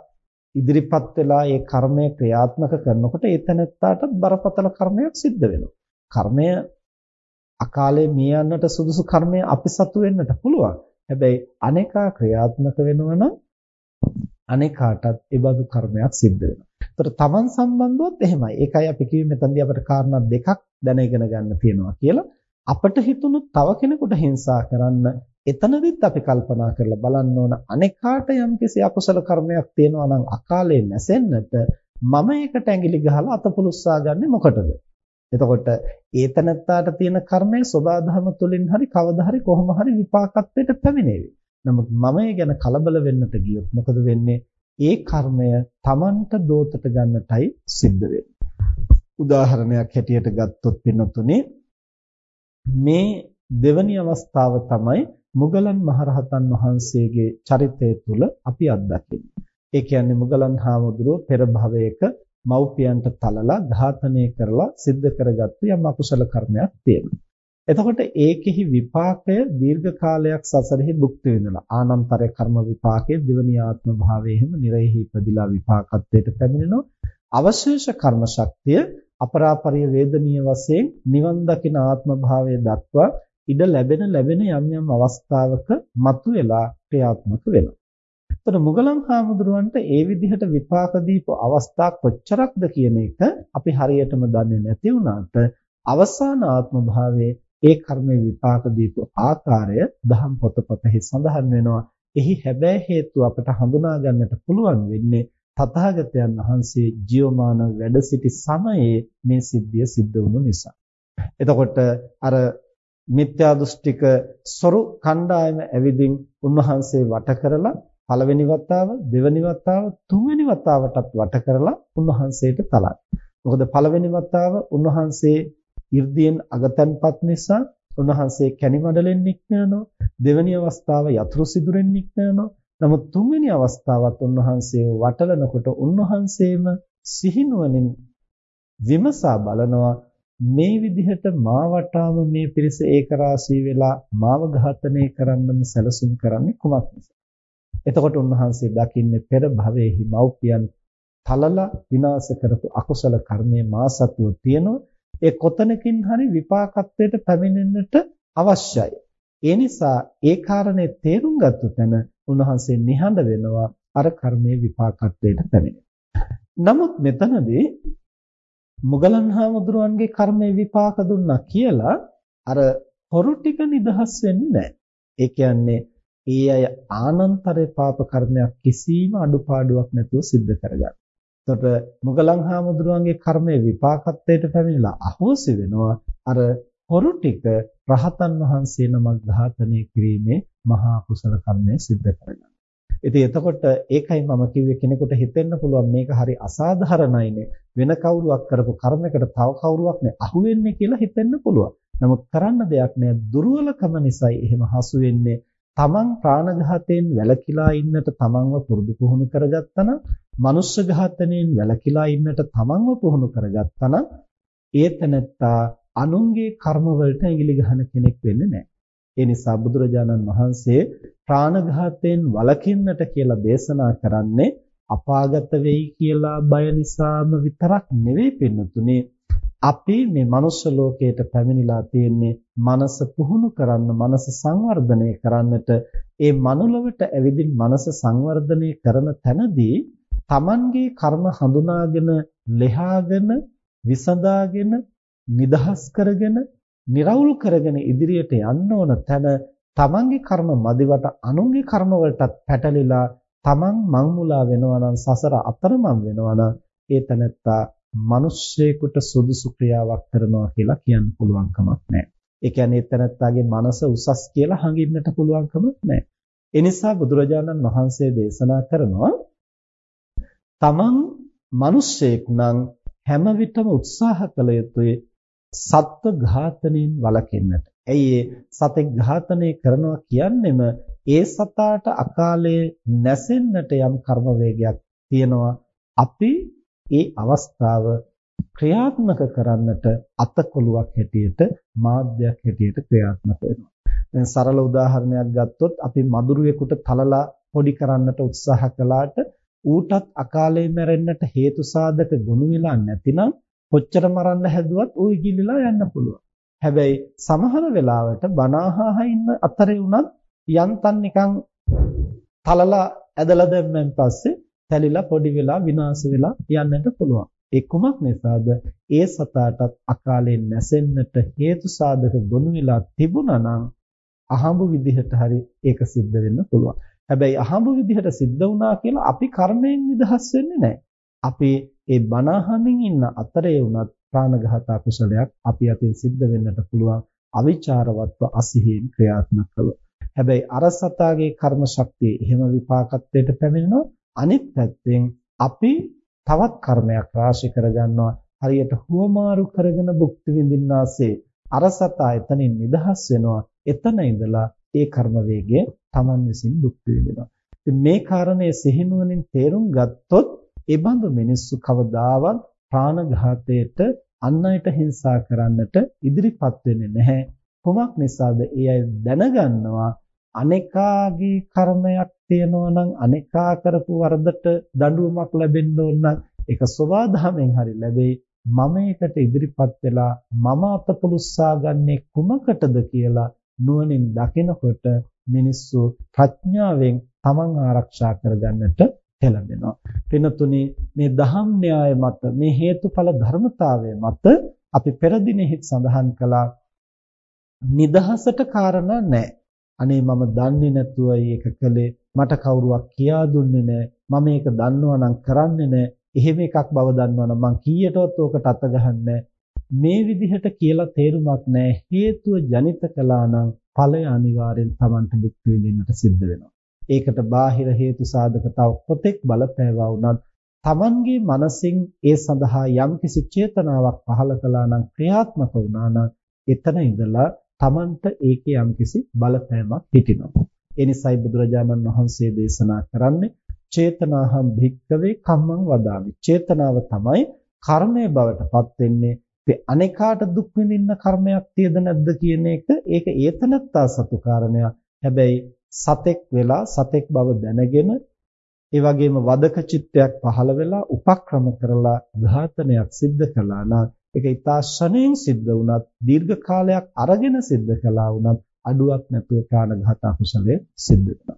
ඉදිරිපත් වෙලා ඒ කර්මය ක්‍රියාත්මක කරනකොට ඒ තැනත්තාට බරපතල කර්මයක් සිද්ධ වෙනවා. කර්මය අකාලේ මිය යන්නට සුදුසු කර්මය අපි සතු වෙන්නට පුළුවන්. හැබැයි අනේකා ක්‍රියාත්මක වෙනවා නම් අනේකාටත් ඒ බඳු කර්මයක් සිද්ධ වෙනවා. ඒතර තමන් සම්බන්ධවත් එහෙමයි. ඒකයි අපි කිව්වේ මෙතනදී අපිට කාරණා දෙකක් දැනගෙන ගන්න තියෙනවා කියලා. අපට හිතුණු තව කෙනෙකුට හිංසා කරන්න එතනදිත් අපි කල්පනා කරලා බලන්න ඕන අනේකාට යම්කිසි අකුසල කර්මයක් තියෙනවා නම් අකාලේ නැසෙන්නට මම ඒකට ඇඟිලි ගහලා අතපොලුස්සා ගන්නෙ මොකටද? එතකොට ඒතනත්තාට තියෙන කර්මය සබාධම තුලින් හරි කවදා හරි කොහොම හරි විපාකත්වයට පැමිණෙවි. නමුත් මම ඒ ගැන කලබල වෙන්නට ගියොත් මොකද වෙන්නේ? ඒ කර්මය Tamanට දෝතට ගන්නටයි සිද්ධ වෙන්නේ. උදාහරණයක් හැටියට ගත්තොත් පින්නතුනේ මේ දෙවැනි අවස්ථාව තමයි මුගලන් මහරහතන් වහන්සේගේ චරිතය තුළ අපි අත්දකින්නේ. ඒ කියන්නේ මුගලන් හාමුදුරුව පෙර භවයක මව්පියන්ට තලලා ඝාතනය කරලා සිද්ධ කරගත්තු යම් අකුසල කර්මයක් තියෙනවා. එතකොට ඒකෙහි විපාකය දීර්ඝ කාලයක් සසරෙහි භුක්ති විඳලා ආනන්තර කර්ම විපාකයේ දෙවනි ආත්ම භාවයේම නිරෙහි ඉපදිලා විපාකත්වයට පැමිණෙනවා. අවශේෂ කර්ම ශක්තිය අපරාපරිය වේදනීය වශයෙන් නිවන් දකින ආත්ම භාවයේ දක්වා ඉඩ ලැබෙන ලැබෙන යම් යම් අවස්ථාවක මතුවලා ක්‍රියාත්මක වෙනවා. එතකොට මුගලන් හාමුදුරුවන්ට ඒ විදිහට විපාක දීපු අවස්ථා කොච්චරක්ද කියන එක අපි හරියටම දන්නේ නැති වුණාට අවසාන ආත්ම භාවයේ ඒ කර්මයේ විපාක දීපු ආකාරය දහම් පොතපතෙහි සඳහන් වෙනවා. එහි හැබෑ හේතුව අපට හඳුනා ගන්නට පුළුවන් වෙන්නේ තථාගතයන් වහන්සේ ජීවමාන වැඩ සිටි සමයේ මේ සිද්ධිය සිද්ධ වුණු නිසා. එතකොට අර මිත්‍යා දෘෂ්ටික සොරු කණ්ඩායම ඇවිදින් උන්වහන්සේ වට කරලා පළවෙනි වතාව, දෙවෙනි වතාව, තුන්වෙනි වතාවටත් වට කරලා උන්වහන්සේට තලයි. මොකද පළවෙනි වතාව උන්වහන්සේ 이르දියෙන් අගතන්පත් නිසා උන්වහන්සේ කැණිමඩලෙන් නික්මනවා. දෙවෙනි අවස්ථාව යතුරු සිදුරෙන් නික්මනවා. නමුත් තුන්වෙනි අවස්ථාවත් උන්වහන්සේව වටලනකොට උන්වහන්සේම සිහිනුවණින් විමසා බලනවා මේ විදිහට මා වටාම මේ පිරිස ඒකරාශී වෙලා මාව ඝාතනය කරන්නම සැලසුම් කරන්නේ කුමක් නිසාද එතකොට උන්වහන්සේ දකින්නේ පෙර භවයේහි මව්පියන් තලලා විනාශ කරපු අකුසල කර්මයේ මා සතුව තියෙනවා. ඒ කොතනකින් හරි විපාකත්වයට පැමිණෙන්නට අවශ්‍යයි. ඒ නිසා ඒ කාරණේ තේරුම් ගත්ත තැන උන්වහන්සේ නිහඬ වෙනවා අර කර්මයේ විපාකත්වයට පැමිණෙන. නමුත් මෙතනදී මුගලන් හාමුදුරුවන්ගේ කර්මයේ විපාක දුන්නා කියලා අර හොරු ටික නිදහස් වෙන්නේ නැහැ. ඒ කියන්නේ ඒ අය ආනන්තරේ පාප කර්මයක් කිසිම අඩුපාඩුවක් නැතුව සිද්ධ කරගන්නවා. එතකොට මුගලන් හාමුදුරුවන්ගේ කර්මයේ විපාකත්වයට පැමිණලා අහෝසි වෙනවා අර හොරු ටික රහතන් වහන්සේ නමක් ඝාතනය කිරීමේ මහා කුසල කර්මය සිද්ධ කරගන්නවා. ඉතින් එතකොට ඒකයි මම කිව්වේ කෙනෙකුට හිතෙන්න පුළුවන් මේක හරි අසාධාරණයිනේ වෙන කවුරුවක් කරපු කර්මයකට තව කවුරුවක් නේ අහුවෙන්නේ කියලා හිතෙන්න පුළුවන්. නමුත් කරන්න දෙයක් නෑ දුර්වලකම නිසායි එහෙම හසු වෙන්නේ. තමන් ප්‍රාණඝාතයෙන් වැළකීලා ඉන්නට තමන්ව පුරුදු පුහුණු කරගත්තා නම් මනුෂ්‍ය ඝාතනයෙන් වැළකීලා ඉන්නට තමන්ව පුහුණු කරගත්තා නම් ඒ තැනත්තා අනුන්ගේ කර්ම වලට ඇඟිලි ගහන කෙනෙක් වෙන්නේ නැහැ. ඒ නිසා බුදුරජාණන් වහන්සේ ප්‍රාණඝාතයෙන් වළකින්නට කියලා දේශනා කරන්නේ අපාගත වෙයි කියලා බය නිසාම විතරක් නෙවෙයි පින්නතුනේ අපි මේ මනුෂ්‍ය ලෝකයට පැමිණිලා තියෙන්නේ මනස පුහුණු කරන්න, මනස සංවර්ධනය කරන්නට. ඒ මනුලවට ඇවිදින් මනස සංවර්ධනය කරන තැනදී Tamanගේ කර්ම හඳුනාගෙන, ලෙහාගෙන, විසඳාගෙන, නිදහස් කරගෙන निराවුල් කරගෙන ඉදිරියට යන්න ඕන තැන තමන්ගේ කර්ම මදිවට අනුන්ගේ කර්ම වලටත් පැටලිලා තමන් මංමුලා වෙනවා නම් සසර අතරමං වෙනවා නම් ඒ තැනත්තා මිනිස්සෙකුට සුදුසු ක්‍රියාවක් කරනවා කියලා කියන්න පුළුවන් කමක් නැහැ. ඒ කියන්නේ එතනත්තාගේ මනස උසස් කියලා හඟින්නට පුළුවන් කමක් නැහැ. ඒ නිසා බුදුරජාණන් වහන්සේ දේශනා කරනවා තමන් මිනිස්සෙක් නම් හැම විටම උත්සාහ කළ යුතුයි සත්ව ඝාතනයෙන් වළකින්නට. ඇයි ඒ සතෙක් ඝාතනය කරනවා කියන්නෙම ඒ සතාට අකාලේ නැසෙන්නට යම් කර්ම වේගයක් තියෙනවා. අපි ඒ අවස්ථාව ක්‍රියාත්මක කරන්නට අතකොලුවක් හැටියට මාධ්‍යයක් හැටියට ක්‍රියාත්මක වෙනවා. දැන් සරල උදාහරණයක් ගත්තොත් අපි මදුරුවෙකුට තලලා පොඩි කරන්නට උත්සාහ කළාට ඌටත් අකාලේ මැරෙන්නට හේතු සාධක ගොනු වෙලා නැතිනම් කොච්චර මරන්න හැදුවත් ඌ ඉගිලිලා යන්න පුළුවන්. හැබැයි සමහර වෙලාවට බනාහා ඉන්න අතරේ උනත් යන්තම් නිකන් තලලා ඇදලා දැම්මෙන් පස්සේ තැලිලා පොඩි වෙලා විනාශ වෙලා යන්නට පුළුවන්. ඒ කුමක් නිසාද? ඒ සතාටත් අකාලයෙන් නැසෙන්නට හේතු සාධක ගොනු වෙලා තිබුණා නම් අහඹු විදිහට හරි ඒක සිද්ධ වෙන්න පුළුවන්. හැබැයි අහඹු විදිහට සිද්ධ වුණා කියලා අපි කර්මයෙන් නිදහස් වෙන්නේ නැහැ. අපි ඒ බනහමින් ඉන්න අතරේ වුණත් ප්‍රාණඝාත අකුසලයක් අපි අතින් සිද්ධ වෙන්නට පුළුවන් අවිචාරවත්ව අසිහින් ක්‍රියාත්මක කළොත්. හැබැයි අර සතාගේ කර්ම ශක්තිය එහෙම විපාකත්වයට පැමිණෙනවා. අනිත් පැත්තෙන් අපි තවත් කර්මයක් රාශි කරගන්නවා. හරියට හුවමාරු කරගෙන භුක්ති විඳින්නාසේ අර සතා එතනින් නිදහස් වෙනවා. එතන ඉඳලා ඒ කර්ම වේගය Taman විසින් භුක්ති විඳිනවා. ඉතින් මේ කාරණේ සිහිනුවණින් තේරුම් ගත්තොත් ඒ බඳු මිනිස්සු කවදාවත් ප්‍රාණඝාතයට අන් අයට හිංසා කරන්නට ඉදිරිපත් වෙන්නේ නැහැ. කොමක් නිසාද? ඒ අය දැනගන්නවා අනේකාගේ කර්මයක් තියෙනවා නම් අනේකා කරපු වරදට දඬුවමක් ලැබෙන්න ඕන නම් ඒක සෝවාධාමෙන් හරි ලැබෙයි. මම ඒකට ඉදිරිපත් වෙලා මම අතපොලුස්සා ගන්නේ කුමකටද කියලා නුවණින් දකිනකොට මිනිස්සු ප්‍රඥාවෙන් තමන් ආරක්ෂා කරගන්නට පෙළඹෙනවා. පිනතුනි මේ දහම් න්‍යාය මත මේ හේතුඵල ධර්මතාවය මත අපි පෙර දිනෙහිත් සඳහන් කළා නිදහසට කාරණා නැහැ. අනේ මම දන්නේ නැතුවයි ඒක කළේ මට කවුරුවක් කියා දුන්නේ නැහැ. මම ඒක දන්නවා නම් කරන්නේ නැහැ. එහෙම එකක් බව දන්නවා නම් මං කීයටවත් ඕකට අත ගහන්නේ මේ විදිහට කියලා තේරුමක් නැහැ. හේතුව ජනිත කළා නම් ඵලය අනිවාර්යෙන් Tamanට දුක් විඳින්නට සිද්ධ වෙනවා. ඒකට බාහිර හේතු සාධක තව කොතෙක් බලපෑවා වුණත් Tamanගේ මනසින් ඒ සඳහා යම්කිසි චේතනාවක් පහළ කළා නම් ක්‍රියාත්මක වුණා නම් එතන ඉඳලා Tamanට ඒකේ යම්කිසි බලපෑමක් හිටිනවා. ඒ නිසායි බුදුරජාණන් වහන්සේ දේශනා කරන්නේ චේතනාහම් භික්කවේ කම්මං වදාමි. චේතනාව තමයි කර්මය බවට පත් වෙන්නේ. ඒ අනේකාට දුක් විඳින්න කර්මයක් තියද නැද්ද කියන එක ඒක ඒතනත්තා සතු කාරණයක්. හැබැයි සතෙක් වෙලා සතෙක් බව දැනගෙන ඒ වගේම වදක චිත්තයක් පහළ වෙලා උපක්‍රම කරලා ඝාතනයක් සිද්ධ කළා නම් ඒක ඊතා ශණයෙන් සිද්ධ වුණත් දීර්ඝ කාලයක් අරගෙන සිද්ධ කළා වුණත් අඩුවක් නැතුව ප්‍රාණඝාත අකුසලයේ සිද්ධ වෙනවා.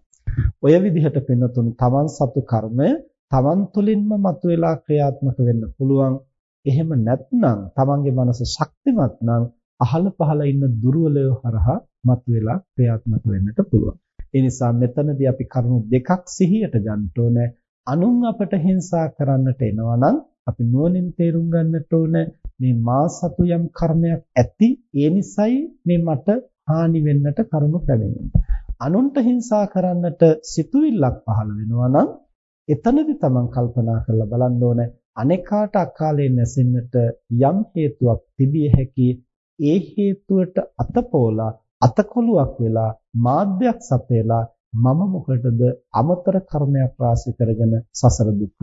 ඔය විදිහට පින්නතුන් තමන් සතු කර්මය තමන් තුළින්ම මතුවලා ක්‍රියාත්මක වෙන්න පුළුවන්. එහෙම නැත්නම් තමන්ගේ මනස ශක්තිමත් නම් අහල පහල ඉන්න දුර්වලය හරහා මතුවලා ක්‍රියාත්මක වෙන්නට පුළුවන්. ඒ නිසා මෙතනදී අපි කරුණු දෙකක් සිහියට ගන්න ඕනේ. අනුන් අපට හිංසා කරන්නට එනවා නම් අපි නුවණින් තේරුම් ගන්නට ඕනේ මේ මා සතු යම් කර්මයක් ඇති ඒ නිසයි මේ මට හානි වෙන්නට කරුණු පැමිණෙන්නේ. අනුන්ට හිංසා කරන්නට සිතුවිල්ලක් පහළ වෙනවා නම් එතනදී තමන් කල්පනා කරලා බලන්න ඕනේ අනේකාට අකාලේ නැසෙන්නට යම් හේතුවක් තිබිය හැකි ඒ හේතුවට අතපෝලා අතකොලුවක් වෙලා මාධ්‍යයක් සපයලා මම මොකටද අමතර කර්මයක් වාසය කරගෙන සසර දුක්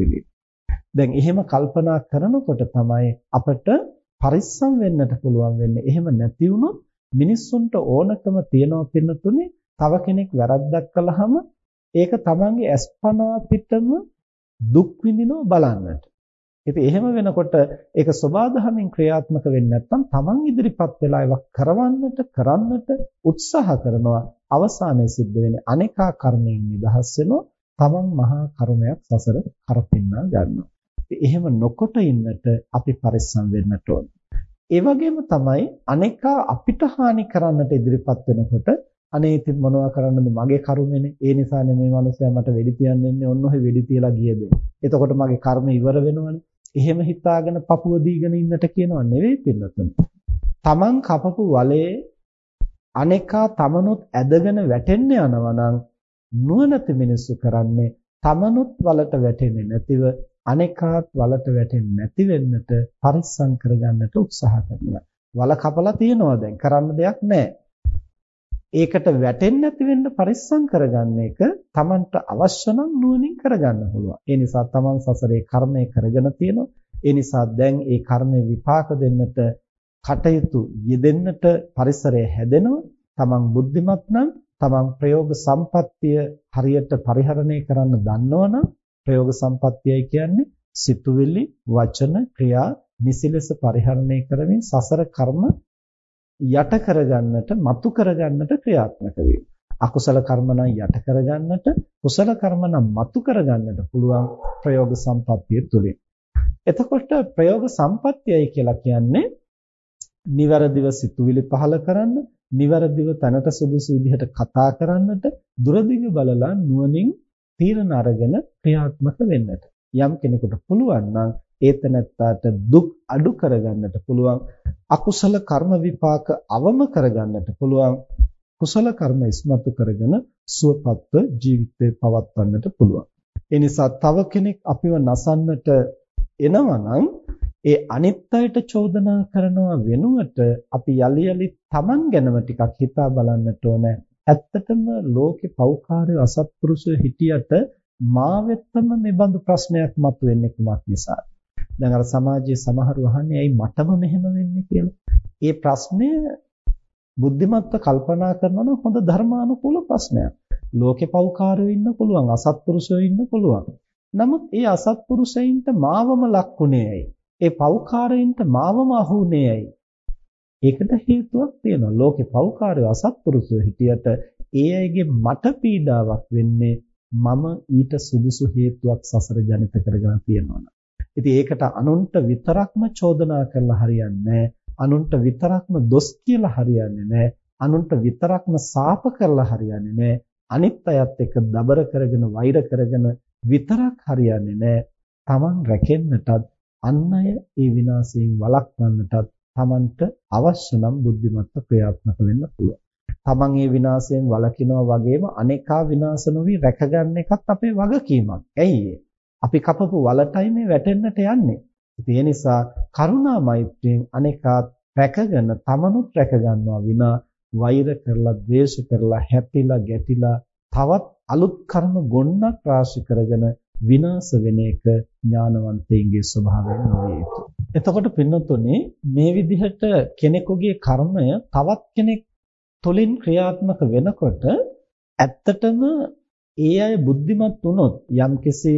දැන් එහෙම කල්පනා කරනකොට තමයි අපට පරිස්සම් වෙන්නට පුළුවන් වෙන්නේ. එහෙම නැති වුණොත් මිනිස්සුන්ට ඕනකම තියනවා පින්නතුනේ තව කෙනෙක් වැරද්දක් කළාම ඒක තමන්ගේ අස්පනා පිටම දුක් විඳිනව බලන්නට. ඉතින් එහෙම වෙනකොට ඒක සබාධමෙන් ක්‍රියාත්මක වෙන්නේ නැත්නම් Taman ඉදිරිපත් වෙලා ඒවා කරවන්නට කරන්නට උත්සාහ කරනවා. අවසානයේ සිද්ධ වෙන්නේ අනේකා කර්මයෙන් නිදහස් වෙනවා. Taman මහා කර්මයක් සසර කරපින්නා ගන්නවා. එහෙම නොකොට ඉන්නට අපි පරිස්සම් වෙන්නට ඕන. ඒ වගේම තමයි අනේකා අපිට හානි කරන්නට ඉදිරිපත් වෙනකොට අනේ ඉතින් මොනවා කරන්නද? මගේ කර්මෙනේ. ඒ නිසානේ මේ මිනිස්සයා මට වෙඩි තියන්නේ ඔන්න ඔහෙ වෙඩි තියලා ගියද එතකොට මගේ කර්ම ඉවර වෙනවනේ. එහෙම හිතාගෙන පපුව දීගෙන ඉන්නට කියනවා නෙවෙයි පින්නතුනි තමන් කපපු වලේ අනේකා තමනුත් ඇදගෙන වැටෙන්න යනවා නම් නුවණති මිනිස්සු කරන්නේ තමනුත් වලට වැටෙන්නේ නැතිව අනේකාත් වලට වැටෙන්නේ නැති වෙන්නට පරිස්සම් කරගන්නට උත්සාහ කරනවා. වල කපලා තියනවා දැන් කරන්න දෙයක් නැහැ. ඒකට වැටෙන්නේ නැති වෙන්න පරිස්සම් කරගන්න එක Tamanට අවශ්‍ය නම් නුවණින් කරගන්න පුළුවන්. ඒ නිසා Taman සසරේ කර්මය කරගෙන තියෙනවා. ඒ නිසා දැන් ඒ කර්මේ විපාක දෙන්නට කටයුතු යෙදෙන්නට පරිසරය හැදෙනවා. Taman බුද්ධිමත් නම් Taman ප්‍රයෝග සම්පත්තිය හරියට පරිහරණය කරන්න දන්නවනම් ප්‍රයෝග සම්පත්තියයි කියන්නේ සිතුවිලි, වචන, ක්‍රියා නිසිලෙස පරිහරණය කරමින් සසර කර්ම යට කරගන්නට, මතු කරගන්නට ක්‍රියාත්මක වීම. අකුසල කර්ම නම් යට කරගන්නට, කුසල කර්ම නම් මතු කරගන්නට පුළුවන් ප්‍රයෝග සම්පත්තිය තුලින්. එතකොට ප්‍රයෝග සම්පත්තියයි කියලා කියන්නේ නිවැරදිව සිතුවිලි පහල කරන්න, නිවැරදිව තනට සුදුසු විදිහට කතා කරන්නට, දුරදිග බලලා නුවණින් තීරණ අරගෙන ක්‍රියාත්මක වෙන්නට. යම් කෙනෙකුට පුළුවන් නම් ඒතනත්තාට දුක් අඩු කරගන්නට පුළුවන්. අකුසල කර්ම විපාක අවම කරගන්නට පුළුවන්. කුසල කර්ම ඉස්මතු කරගෙන සුවපත්ව ජීවිතේ පවත්වන්නට පුළුවන්. ඒ නිසා තව කෙනෙක් අපිව නසන්නට එනවා ඒ අනිත් අයට චෝදනා කරනවා වෙනුවට අපි යලි යලි Taman ගැනම ටිකක් හිතා බලන්නට ඕන. ඇත්තටම ලෝකේ පෞකාරය අසත්පුරුෂය හිටියට මා වෙත්තම මේ බඳු ප්‍රශ්නයක් මතුවෙන්නේ කුමක් නිසාද? දැන් අර සමාජයේ සමහරව අහන්නේ ඇයි මටම මෙහෙම වෙන්නේ කියලා. ඒ ප්‍රශ්නය බුද්ධිමත්ව කල්පනා කරනවා නම් හොඳ ධර්මානුකූල ප්‍රශ්නයක්. ලෝකේ පෞකාරයෝ ඉන්න පුළුවන්, අසත්පුරුෂයෝ ඉන්න පුළුවන්. නමුත් ඒ අසත්පුරුෂයින්ට මාවම ලක්ුණේ ඇයි? ඒ පෞකාරයින්ට මාවම අහුනේ ඇයි? ඒකට හේතුවක් තියෙනවා. ලෝකේ පෞකාරයෝ අසත්පුරුෂයෝ හිටියට ඒ අයගේ මට පීඩාවක් වෙන්නේ මම ඊට සුදුසු හේතුවක් සසර ජනිත කරගෙන තියෙනවා. ඉතින් ඒකට අනුන්ට විතරක්ම චෝදනා කරලා හරියන්නේ අනුන්ට විතරක්ම දොස් කියලා හරියන්නේ නැහැ. අනුන්ට විතරක්ම සාප කරලා හරියන්නේ නැහැ. අනිත් අයත් එක්ක දබර කරගෙන වෛර කරගෙන විතරක් හරියන්නේ නැහැ. Taman රැකෙන්නටත් අන් අය ඒ විනාශයෙන් වළක්වන්නටත් Tamanට අවශ්‍ය නම් බුද්ධිමත්ව ක්‍රියාත්මක වෙන්න පුළුවන්. Taman ඒ විනාශයෙන් වළකිනවා වගේම අනේකා විනාශ නොවි රැකගන්න එකත් අපේ වගකීමක්. ඇයි අපි කපපු වලටයි මේ වැටෙන්නට යන්නේ. ඒ නිසා කරුණා මෛත්‍රියෙන් අනේකාත් රැකගෙන තමනුත් රැක ගන්නවා විනා වෛර කරලා ද්වේෂ කරලා හැපිලා ගැටිලා තවත් අලුත් කර්ම ගොන්නක් රාශි කරගෙන විනාශ වෙන එක ඥානවන්තයින්ගේ ස්වභාවයෙන් නොවේ යුතුයි. එතකොට පින්නතුනේ මේ විදිහට කෙනෙකුගේ කර්මය තවත් කෙනෙක් තුලින් ක්‍රියාත්මක වෙනකොට ඇත්තටම ඒ අය බුද්ධිමත් වුණොත් යම්කිසි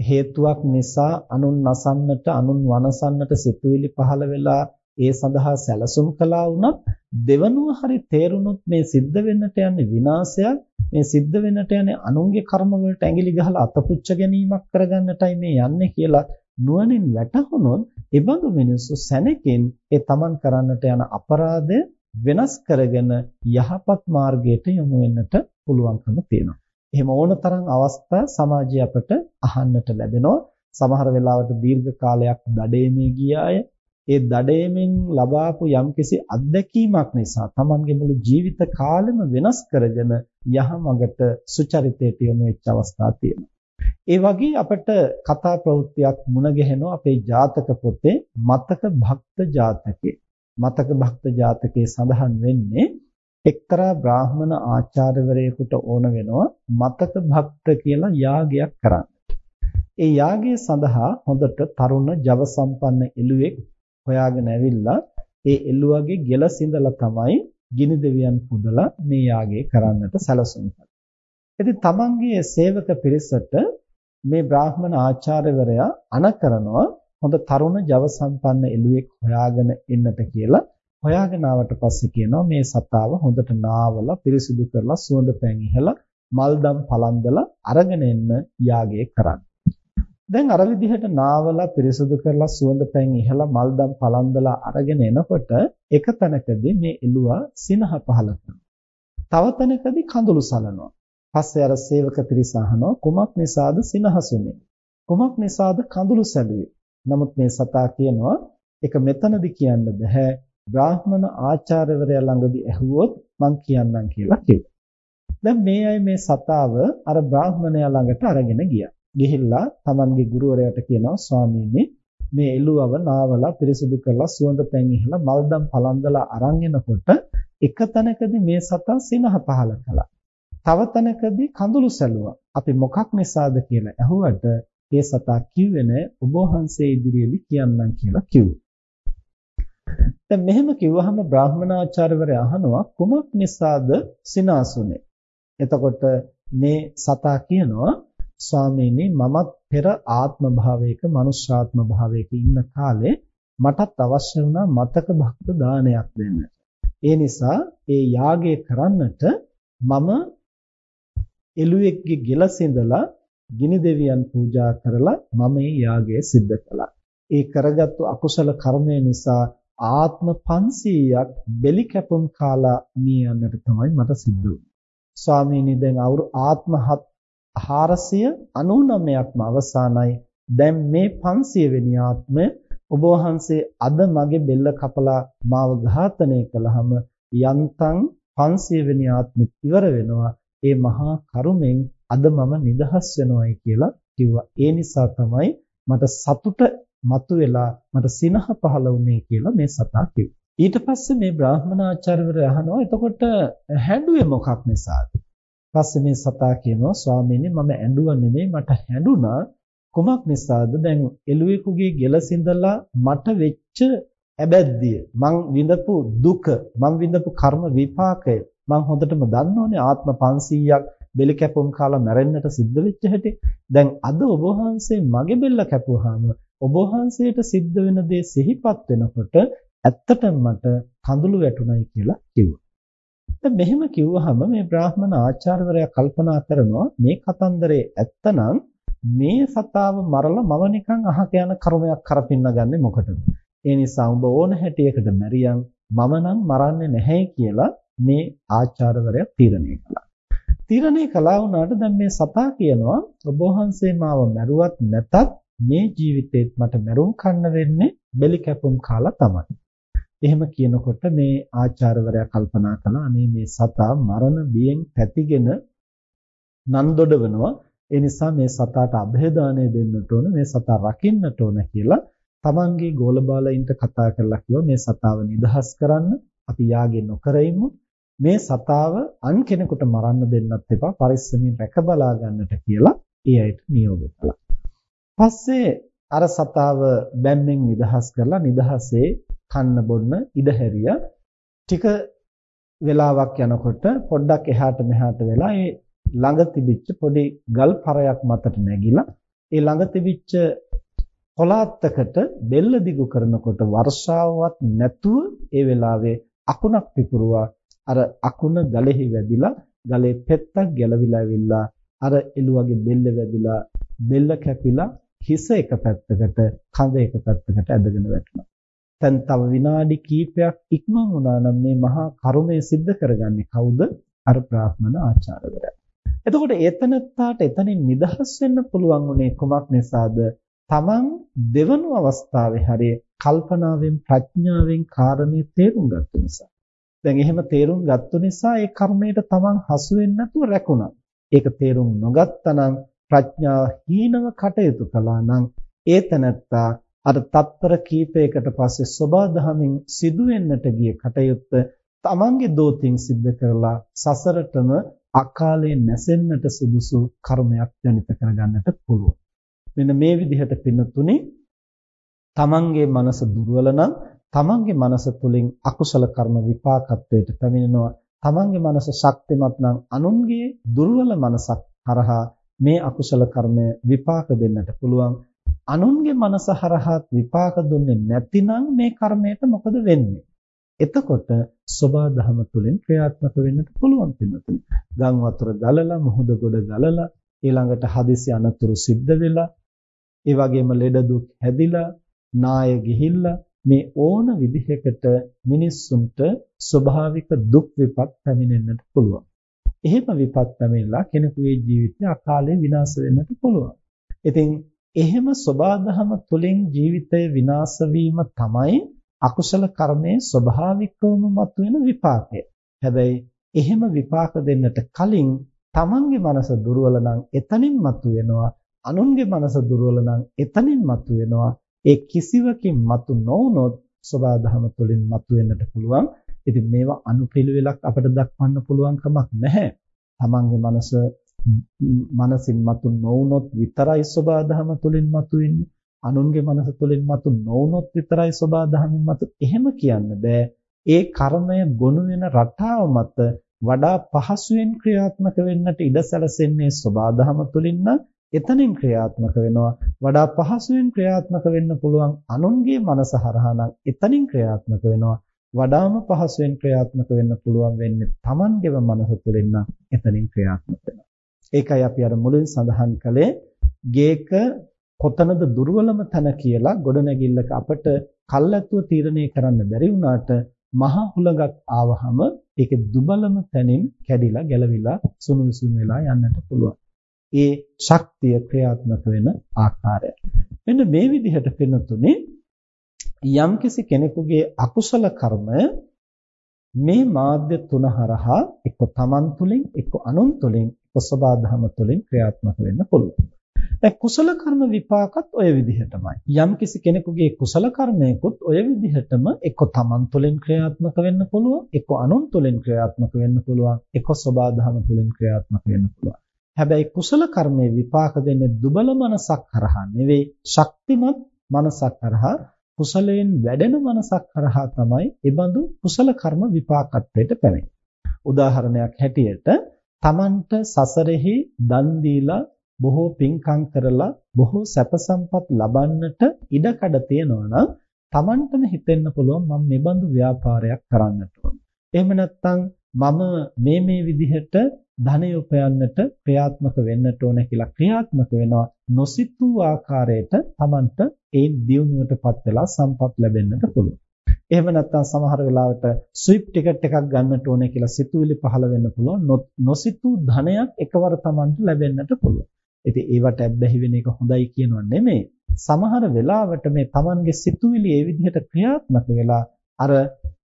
හේතුවක් නිසා අනුන් නසන්නට අනුන් වනසන්නට සිතුවිලි පහළ වෙලා ඒ සඳහා සැලසුම් කළා වුණත් දෙවනුව හරි තේරුනොත් මේ සිද්ධ වෙන්නට යන්නේ විනාශයක් මේ සිද්ධ වෙන්නට යන්නේ අනුන්ගේ කර්ම වලට ඇඟිලි ගහලා අතපුච්ච ගැනීමක් කරගන්නටයි මේ යන්නේ කියලා නුවණින් වැටහුනොත් ඒ බඳු මිනිස්සු සැනකින් ඒ තමන් කරන්නට යන අපරාධය වෙනස් කරගෙන යහපත් මාර්ගයට යොමු වෙන්නට පුළුවන්කම තියෙනවා. එහෙම ඕනතරම් අවස්ථා සමාජයේ අපට අහන්නට ලැබෙනවා. සමහර වෙලාවට දීර්ඝ කාලයක් දඩේමේ ගිය අය ඒ දඩේමෙන් ලබාපු යම්කිසි අත්දැකීමක් නිසා Tamanගේ මුළු ජීවිත කාලෙම වෙනස් කරගෙන යහමඟට සුචරිතයට යොමු වෙච්ච අවස්ථා තියෙනවා. ඒ වගේ අපිට කතා ප්‍රවෘත්තියක් මුණ ගැහෙනවා අපේ ජාතක පොතේ මතක භක්ත ජාතකේ. මතක භක්ත ජාතකයේ සඳහන් වෙන්නේ එක්තරා බ්‍රාහ්මණ ආචාර්යවරයෙකුට ඕන වෙනවා මතක භක්ත කියලා යාගයක් කරන්න. ඒ යාගය සඳහා හොඳට තරුණ ජව සම්පන්න එළුවෙක් හොයාගෙන ඇවිල්ලා ඒ එළුවගේ ගෙල සිඳලා තමයි ගිනි දෙවියන් පුදලා මේ යාගය කරන්නට සැලසුම් කළේ. ඉතින් තමන්ගේ සේවක පිරිසට මේ බ්‍රාහ්මණ ආචාර්යවරයා අණ කරනවා හොඳ තරුණ ජව සම්පන්න එළුවෙක් හොයාගෙන එන්නට කියලා හොයාගෙන ආවට පස්සේ කියනවා මේ සතාව හොඳට නාවලා පිරිසිදු කරලා සුවඳ පැන් ඉහලා මල්දම් පලන්දලා අරගෙන එන්න යාගය කරන්න. දැන් අර විදිහට නාවලා පිරිසුදු කරලා සුවඳ පැන් ඉහලා මල්දම් පලන්දලා අරගෙන එනකොට එක තැනකදී මේ එළුවා සිනහ පහල තව තැනකදී කඳුළු සලනවා. පස්සේ අර සේවක පිරිස අහනවා කුමක් නිසාද සිනහසුනේ? කුමක් නිසාද කඳුළු සැලුවේ? නමුත් මේ සතා කියනවා ඒක මෙතනදී කියන්න බෑ. බ්‍රාහ්මණ ආචාර්යවරයා ළඟදී ඇහුවොත් මං කියන්නම් කියලා කිව්වා. දැන් මේ අය මේ සතාව අර බ්‍රාහ්මණයා ළඟට අරගෙන ගියා. ගිහිල්ලා Tamanගේ ගුරුවරයාට කියනවා ස්වාමීනි මේ එළුවව නාවලා පිරිසිදු කරලා සුවඳ පැන් ඉහලා මල්දම් පලන්දලා අරන් එනකොට එක තැනකදී මේ සතා සිනහ පහල කළා. තව තැනකදී කඳුළු සැලුවා. අපි මොකක් නිසාද කියලා අහුවට ඒ සතා කිව්වේ නෑ ඔබ වහන්සේ ඉදිරියේදී කියන්නම් කියලා කිව්වා. දැන් මෙහෙම කිව්වහම බ්‍රාහ්මණාචාර්යවරයා අහනවා කුමක් නිසාද සිනාසුනේ? එතකොට මේ සතා කියනවා ස්වාමීනි මමත් පෙර ආත්ම භාවයක මනුෂ්‍යාත්ම භාවයක ඉන්න කාලේ මටත් අවශ්‍ය වුණා මතක භක්ත දානයක් දෙන්න. ඒ නිසා ඒ යාගය කරන්නට මම එළුවෙක්ගේ ගෙල සිඳලා ගිනි දෙවියන් පූජා කරලා මම මේ යාගය සිද්ධ කළා. ඒ කරගත්තු අකුසල කර්මය නිසා ආත්ම 500ක් බෙලි කැපුම් කාලා මිය යන්නට තමයි මට සිද්ධ වුනේ. ස්වාමීනි දැන් අවුරු ආත්ම 499ක්ම අවසానයි. දැන් මේ 500 වෙනි ආත්මය ඔබ වහන්සේ අද මගේ බෙල්ල කපලා මාව ඝාතනය කළාම යන්තම් 500 වෙනි ආත්මෙත් ඉවර වෙනවා. ඒ මහා කරුමෙන් අද මම නිදහස් වෙනවයි කියලා කිව්වා. ඒ නිසා තමයි මට සතුට මතුවෙලා මට සිනහ පහළ වුණේ කියලා මේ සතා කිව්වා. ඊට පස්සේ මේ බ්‍රාහ්මණ ආචාර්යවරයා අහනවා එතකොට හැඬුවේ මොකක් නිසාද? පස්සේ මේ සතා කියනවා ස්වාමීනි මම ඇඬුවා නෙමෙයි මට හැඬුණා. කුමක් නිසාද? දැන් එළුවෙකුගේ ගෙල සිඳලා මට වෙච්ච ඇබැද්දිය. මං විඳපු දුක මං විඳපු කර්ම විපාකය. මං හොඳටම දන්නෝනේ ආත්ම 500ක් බෙල කැපුම් කාලා මැරෙන්නට සිද්ධ වෙච්ච හැටි. දැන් අද ඔබ වහන්සේ මගේ බෙල්ල කැපුවාම ඔබ වහන්සේට සිද්ධ වෙන දේ සිහිපත් වෙනකොට ඇත්තටම මට කඳුළු වැටුණයි කියලා කිව්වා දැන් මෙහෙම කිව්වහම මේ බ්‍රාහ්මණ ආචාර්යවරයා කල්පනා කරනවා මේ කතන්දරේ ඇත්තනම් මේ සතාව මරලා මම නිකන් අහක යන කර්මයක් කරපින්න ගන්නෙ මොකටද? ඒ නිසා උඹ ඕන හැටියකට මැරියන් මම නම් මරන්නේ නැහැ කියලා මේ ආචාර්යවරයා තීරණය කළා. තීරණය කළා වුණාට දැන් මේ සතා කියනවා ඔබ වහන්සේ මාව මැරුවත් නැතත් මේ ජීවිතේත් මට මැරුම් කන්න වෙන්නේ බෙලි කැපුම් කාලා තමයි. එහෙම කියනකොට මේ ආචාර්යවරයා කල්පනා කළා අනේ මේ සතා මරණ බියෙන් පැතිගෙන නන්දොඩ වෙනවා ඒ නිසා මේ සතාට અભේදානය දෙන්නට ඕන මේ සතා රකින්නට ඕන කියලා තමන්ගේ ගෝලබාලයින්ට කතා කරලා කිව්වා මේ සතාව නිදහස් කරන්න අපි යාගේ නොකර මේ සතාව අන් කෙනෙකුට මරන්න දෙන්නත් එපා පරිස්සමින් රැක බලා ගන්නට කියලා ඒ අයට නියෝග කළා. පස්සේ අර සතාව බැම්මෙන් නිදහස් කරලා නිදහසේ කන්න බොන්න ඉඩ හැරියා. ටික වෙලාවක් යනකොට පොඩ්ඩක් එහාට මෙහාට වෙලා ඒ ළඟ තිබිච්ච පොඩි ගල් පරයක් මතට නැගිලා ඒ ළඟ තිබිච්ච කොලාත්තකට බෙල්ල දිගු කරනකොට වර්ෂාවවත් නැතුව ඒ වෙලාවේ අකුණක් පිපුරුවා අර අකුණ ගලෙහි වැදිලා ගලේ පෙත්තක් ගැලවිලා ඇවිල්ලා අර එළුවගේ බෙල්ල වැදිලා බෙල්ල කැපිලා හිස එක පැත්තකට කඳ එක පැත්තකට ඇදගෙන වැටුණා. දැන් තව විනාඩි කිහිපයක් ඉක්මන් වුණා නම් මේ මහා කරුණය સિદ્ધ කරගන්නේ කවුද? අර බ්‍රාහ්මණ ආචාර්යවරයා. එතකොට ඒතනත්තාට එතනින් නිදහස් වෙන්න පුළුවන් උනේ කුමක් නිසාද? තමන් දෙවනු අවස්ථාවේ හරිය කල්පනාවෙන් ප්‍රඥාවෙන් කාරණේ තේරුම් ගත්ත නිසා. දැන් එහෙම තේරුම් ගත්ත නිසා ඒ කර්මයට තමන් හසු වෙන්නේ නැතුව රැකුණා. ඒක තේරුම් නොගත්තනම් ප්‍රඥාව හීනව කටයුතු කළා නම් ඒ තනත්තා අර තත්පර කීපයකට පස්සේ සබා දහමින් සිදුවෙන්නට ගිය කටයුත්ත තමන්ගේ දෝතින් සිද්ධ කරලා සසරටම අකාලේ නැසෙන්නට සුදුසු කර්මයක් ජනිත කරගන්නට පුළුවන්. මෙන්න මේ විදිහට පින්නතුනේ තමන්ගේ මනස දුර්වල නම් තමන්ගේ මනස තුලින් අකුසල කර්ම විපාකත්වයට පැමිණෙනවා. තමන්ගේ මනස ශක්තිමත් නම් අනුන්ගේ දුර්වල මනසක් හරහා මේ අකුසල කර්මය විපාක දෙන්නට පුළුවන්. අනුන්ගේ මනස හරහා විපාක දුන්නේ නැතිනම් මේ කර්මයට මොකද වෙන්නේ? එතකොට සබා දහම තුළින් ක්‍රියාත්මක වෙන්නට පුළුවන් පින්නතුනි. ගම් වතුර ගලලා මුහුද ගොඩ ගලලා ඊළඟට හදිසි අනතුරු සිද්ධ වෙලා ඒ වගේම ලෙඩ දුක් හැදිලා, නාය ගිහිල්ලා මේ ඕන විදිහකට මිනිස්සුන්ට ස්වභාවික දුක් විපත් පැමිණෙන්නට පුළුවන්. එහෙම විපත් පැමිණලා කෙනෙකුගේ ජීවිතය අකාලේ විනාශ වෙන්නට පුළුවන්. ඉතින් එහෙම සබාධම තුලින් ජීවිතය විනාශ වීම තමයි අකුසල කර්මයේ ස්වභාවිකවම මතුවෙන විපාකය. හැබැයි එහෙම විපාක දෙන්නට කලින් තමන්ගේ මනස දුර්වල නම් එතනින් මතුවෙනවා අනුන්ගේ මනස දුර්වල නම් එතනින් මතුවෙනවා ඒ කිසිවකින් මතු නොවුනොත් සබාධම තුලින් මතුවෙන්නට පුළුවන් ඉතින් මේවා අනුපිළිවෙලක් අපිට දක්වන්න පුළුවන් කමක් නැහැ. තමන්ගේ මනස මනසින් මතු නොවුනොත් විතරයි සබාධම තුලින් මතුවෙන්නේ. අනුන්ගේ මනස තුලින් මතු නොවුනොත් විතරයි සබාධමෙන් මතු. එහෙම කියන්න බෑ. ඒ කර්මය ගොනු වෙන රටාව මත වඩා පහසුවෙන් ක්‍රියාත්මක වෙන්නට ඉඩ සැලසෙන්නේ සබාධම තුලින් නම් එතනින් ක්‍රියාත්මක වෙනවා වඩා පහසුවෙන් ක්‍රියාත්මක වෙන්න පුළුවන් අනුන්ගේ මනස හරහා නම් එතනින් ක්‍රියාත්මක වෙනවා වඩාම පහසුවෙන් ක්‍රියාත්මක වෙන්න පුළුවන් වෙන්නේ Tamangeව මනස තුළින් නම් එතනින් ක්‍රියාත්මක වෙනවා. ඒකයි අපි අර මුලින් සඳහන් කළේ ගේක කොතනද දුර්වලම තැන කියලා ගොඩනැගිල්ලක අපට කල්ැතුව තීරණය කරන්න බැරි වුණාට මහ හුලඟක් ආවහම ඒකේ දුබලම තැනින් කැඩිලා ගැලවිලා සුණු විසුණු වෙලා යන්නට පුළුවන්. ඒ ශක්තිය ක්‍රියාත්මක වෙන ආකාරය. මෙන්න මේ විදිහට පෙනුතුනේ යම්කිසි කෙනෙකුගේ අකුසල කර්මය මේ මාධ්‍ය තුන හරහා එක්ක තමන් තුළින් එක්ක අනුන් තුළින් එක්ක සබාධම තුළින් ක්‍රියාත්මක වෙන්න පුළුවන්. දැන් කුසල කර්ම විපාකත් ඔය විදිහටමයි. යම්කිසි කෙනෙකුගේ කුසල කර්මයකුත් ඔය විදිහටම එක්ක තමන් තුළින් ක්‍රියාත්මක වෙන්න පුළුවන්, එක්ක අනුන් තුළින් ක්‍රියාත්මක වෙන්න පුළුවන්, එක්ක සබාධම තුළින් ක්‍රියාත්මක වෙන්න පුළුවන්. හැබැයි කුසල කර්මයේ විපාක දෙන්නේ දුබල මනසක් කරහා නෙවෙයි, ශක්තිමත් මනසක් කරහා කුසලයෙන් වැඩෙන මනසක් කරහා තමයි ඒබඳු කුසල කර්ම විපාකත්වයට පැමිණෙන්නේ. උදාහරණයක් හැටියට තමන්ට සසරෙහි දන් දීලා බොහෝ පින්කම් කරලා බොහෝ සැප සම්පත් ලබන්නට ඉඩකඩ තියෙනවා නම් තමන්ටම හිතෙන්න පුළුවන් මම මේ බඳු ව්‍යාපාරයක් කරන්නට ඕන. එහෙම නැත්නම් මම මේ මේ විදිහට ධනය උපයන්නට ක්‍රියාත්මක වෙන්නට ඕන කියලා ක්‍රියාත්මක වෙනවා නොසිතූ ආකාරයට Tamanට ඒ දියුණුවටපත් වෙලා සම්පත් ලැබෙන්නට පුළුවන්. එහෙම නැත්නම් සමහර වෙලාවට ස්විප් ටිකට් එකක් ගන්නට ඕනේ කියලා සිතුවිලි පහළ වෙන්න පුළුවන්. නොසිතූ ධනයක් එකවර Tamanට ලැබෙන්නට පුළුවන්. ඉතින් ඒවට ඇබ්බැහි වෙන එක හොඳයි කියනවා නෙමෙයි. සමහර වෙලාවට මේ Tamanගේ සිතුවිලි ඒ විදිහට ක්‍රියාත්මක වෙලා අර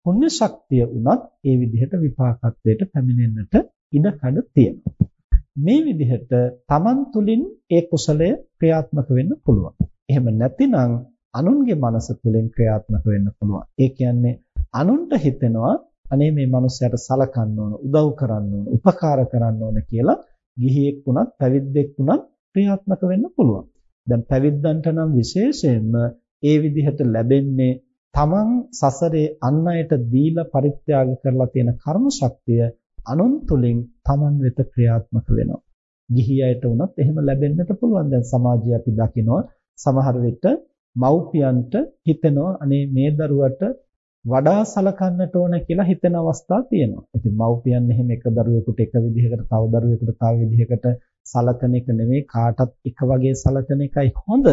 පුණ්‍ය ශක්තිය උනත් ඒ විදිහට විපාකත්වයට පැමිණෙන්නට ඉඩකඩ තියෙනවා. මේ විදිහට Taman තුලින් ඒ කුසලය ක්‍රියාත්මක වෙන්න පුළුවන්. එහෙම නැතිනම් අනුන්ගේ මනස තුලින් ක්‍රියාත්මක වෙන්න පුළුවන්. ඒ කියන්නේ අනුන්ට හිතෙනවා අනේ මේ මනුස්සයාට සලකන්න ඕන, උදව් කරන්න ඕන, උපකාර කරන්න ඕන කියලා ගිහියෙක් වුණත් පැවිද්දෙක් වුණත් ක්‍රියාත්මක වෙන්න පුළුවන්. දැන් පැවිද්දන්ට නම් විශේෂයෙන්ම ඒ විදිහට ලැබෙන්නේ තමන් සසරේ අන් අයට දීලා පරිත්‍යාග කරලා තියෙන කර්ම ශක්තිය අනුන් තුලින් Taman වෙත ක්‍රියාත්මක වෙනවා. ගිහි අයට වුණත් එහෙම ලැබෙන්නට පුළුවන්. දැන් සමාජයේ අපි දකිනවා සමහර විට මව්පියන්ට හිතෙනවා අනේ මේ දරුවට වඩා සලකන්නට ඕන කියලා හිතෙන අවස්ථා තියෙනවා. ඉතින් මව්පියන් එහෙම එක දරුවෙකුට එක විදිහකට තව දරුවෙකුට තව විදිහකට සලකන එක නෙමෙයි කාටත් එක වගේ සලකන එකයි හොඳ.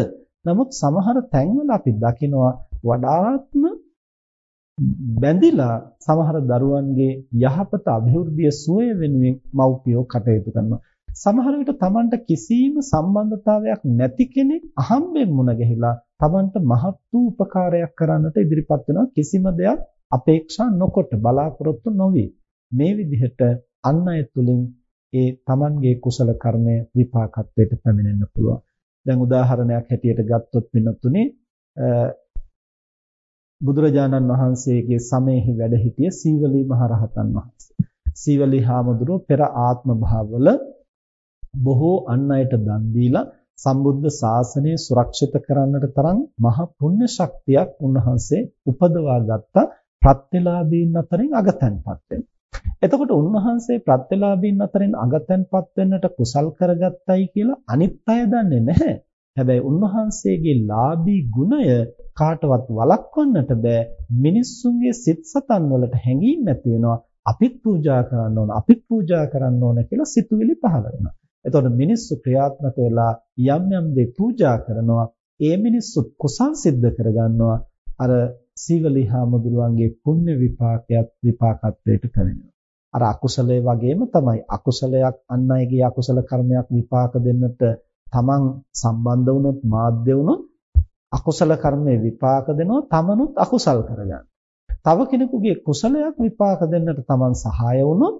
නමුත් සමහර තැන්වල අපි දකිනවා වඩාත්ම බැඳිලා සමහර දරුවන්ගේ යහපත අභිවෘද්ධිය සුවය වෙනුවෙන් මව්පියෝ කටයුතු කරනවා. සමහර විට Tamanට කිසිම සම්බන්ධතාවයක් නැති කෙනෙක් අහම්බෙන් මුණ ගැහිලා Tamanට මහත් වූ උපකාරයක් කරන්නට ඉදිරිපත් වෙනවා කිසිම දෙයක් අපේක්ෂා නොකොට බලාපොරොත්තු නොවි. මේ විදිහට අන් අය තුලින් ඒ Tamanගේ කුසල කර්මය විපාකත්වයට පැමිණෙන්න පුළුවන්. දැන් උදාහරණයක් හැටියට ගත්තොත් වෙනතුනේ බුදුරජාණන් වහන්සේගේ සමයේහි වැඩ සිටිය සීවලී මහරහතන් වහන්සේ. සීවලී හාමුදුරුව පෙර ආත්ම භාවවල බොහෝ අන් අයට දන් දීලා සම්බුද්ධ ශාසනය සුරක්ෂිත කරන්නට තරම් මහ පුණ්‍ය ශක්තියක් උන්වහන්සේ උපදවා ගත්තා ප්‍රත්‍යලාභීන් අතරින් අගතන්පත් වෙන. එතකොට උන්වහන්සේ ප්‍රත්‍යලාභීන් අතරින් අගතන්පත් වෙන්නට කුසල් කරගත්තයි කියලා අනිත් අය දන්නේ නැහැ. හැබැයි උන්වහන්සේගේ ලාභී ගුණය කාටවත් වළක්වන්නට බෑ මිනිස්සුන්ගේ සිත් සතන් වලට හැඟීම් ඇති වෙනවා අපිත් පූජා කරන්න ඕන අපිත් පූජා කරන්න ඕන කියලා සිතුවිලි පහළ වෙනවා එතකොට මිනිස්සු ක්‍රියාත්මක වෙලා යම් යම් දේ පූජා කරනවා. ඒ මිනිස්සු කුසල් සිද්ධ කරගන්නවා. අර සීවලී හාමුදුරුවන්ගේ පුණ්‍ය විපාකයක් විපාකත්වයට පැමිණෙනවා. අර අකුසලයේ වගේම තමයි අකුසලයක් අන් අයගේ අකුසල කර්මයක් විපාක දෙන්නට තමන් සම්බන්ධ වුණොත් මාධ්‍ය වුණොත් අකුසල කර්මයේ විපාක දෙනවා තමනුත් අකුසල් කරගන්න. තව කෙනෙකුගේ කුසලයක් විපාක දෙන්නට තමන් සහාය වුණොත්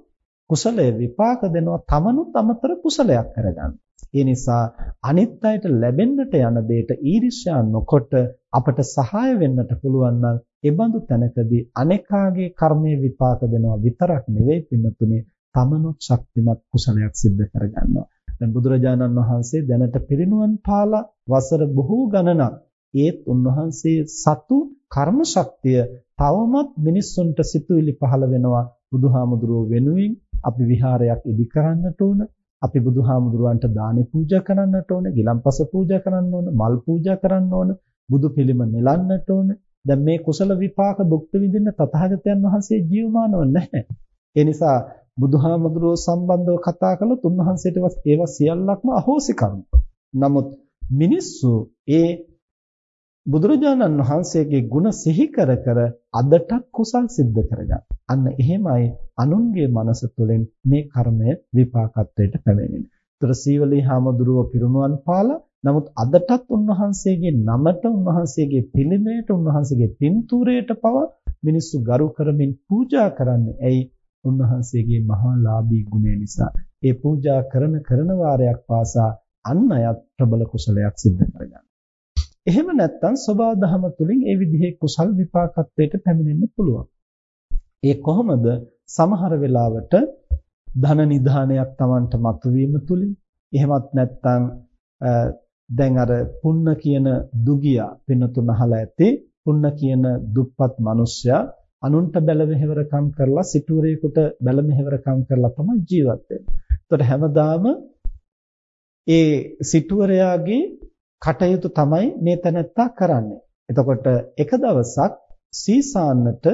කුසලයේ විපාක දෙනවා තමනුත් අමතර කුසලයක් කරගන්න. ඒ නිසා අනිත් අයට ලැබෙන්නට යන දෙයට ඊර්ෂ්‍යා නොකොට අපට සහාය වෙන්නට පුළුවන් නම් ඒ බඳු තැනකදී අනේකාගේ කර්මයේ විපාක දෙනවා විතරක් නෙවෙයි පින්නතුනේ තමනුත් ශක්තිමත් කුසලයක් සිද්ධ කරගන්නවා. දැන් බුදුරජාණන් වහන්සේ දැනට පිරිනුවන් පාලා වසර බොහෝ ගණනක් ඒත් උන්වහන්සේ සතු කර්ම ශක්තිය තවමත් මිනිස්සුන්ට සිතුවිලි පහළ වෙනවා බුදුහාමුදුරුව වෙනුවෙන් අපි විහාරයක් ඉදි කරන්නට ඕන. අපි බුදුහාමුදුරුවන්ට දානි පූජා කරන්නට ඕන ගිලම්පස පූජා කරන්න ඕන මල් පූජා කරන්න ඕන බුදු පිළිම නෙලන්නට ඕන. දැන් මේ කුසල විපාක භුක්ති විඳින්න තථාගතයන් වහන්සේ ජීවමානව නැහැ. ඒ නිසා බුදුහාමුදුරුව සම්බන්ධව කතා කළොත් උන්වහන්සේට ඒවා සියල්ලක්ම අහෝසි කරනවා. නමුත් මිනිස්සු ඒ බුදුරජාණන් වහන්සේගේ ගුණ සිහි කර කර අදටත් කුසල් සිද්ධ කරගන්න. අන්න එහෙමයි අනුන්ගේ මනස තුළින් මේ කර්මය විපාකත්වයට පැමිණෙන්නේ. ඒතර සීවලී හාමුදුරුව පිරුණුවන් පාලා නමුත් අදටත් උන්වහන්සේගේ නමට උන්වහන්සේගේ පිළිමයට උන්වහන්සේගේ පින්තූරයට පවා මිනිස්සු ගරු කරමින් පූජා කරන්නේ ඇයි උන්වහන්සේගේ මහා ලාභී ගුණය නිසා. ඒ පූජා කරන කරන වාරයක් පාසා අන් අයත් ප්‍රබල කුසලයක් සිද්ධ කරගන්නවා. එහෙම නැත්නම් සබා දහම තුලින් ඒ විදිහේ කුසල් විපාකත්වයට පැමිණෙන්න පුළුවන්. ඒ කොහොමද? සමහර වෙලාවට ධන නිධානයක් Tamanට මතුවීම තුලින් එහෙමත් නැත්නම් දැන් අර පුන්න කියන දුගියා පින්නතුන් අහලා ඇති පුන්න කියන දුප්පත් මිනිසයා අනුන්ට බැල මෙහෙවරකම් කරලා සිටුවරේකට බැල මෙහෙවරකම් කරලා තමයි ජීවත් වෙන්නේ. එතකොට හැමදාම ඒ සිටුවරයාගේ කටයුතු තමයි මේ තැනැත්තා කරන්නේ. එතකොට එක දවසක් සීසාන්නට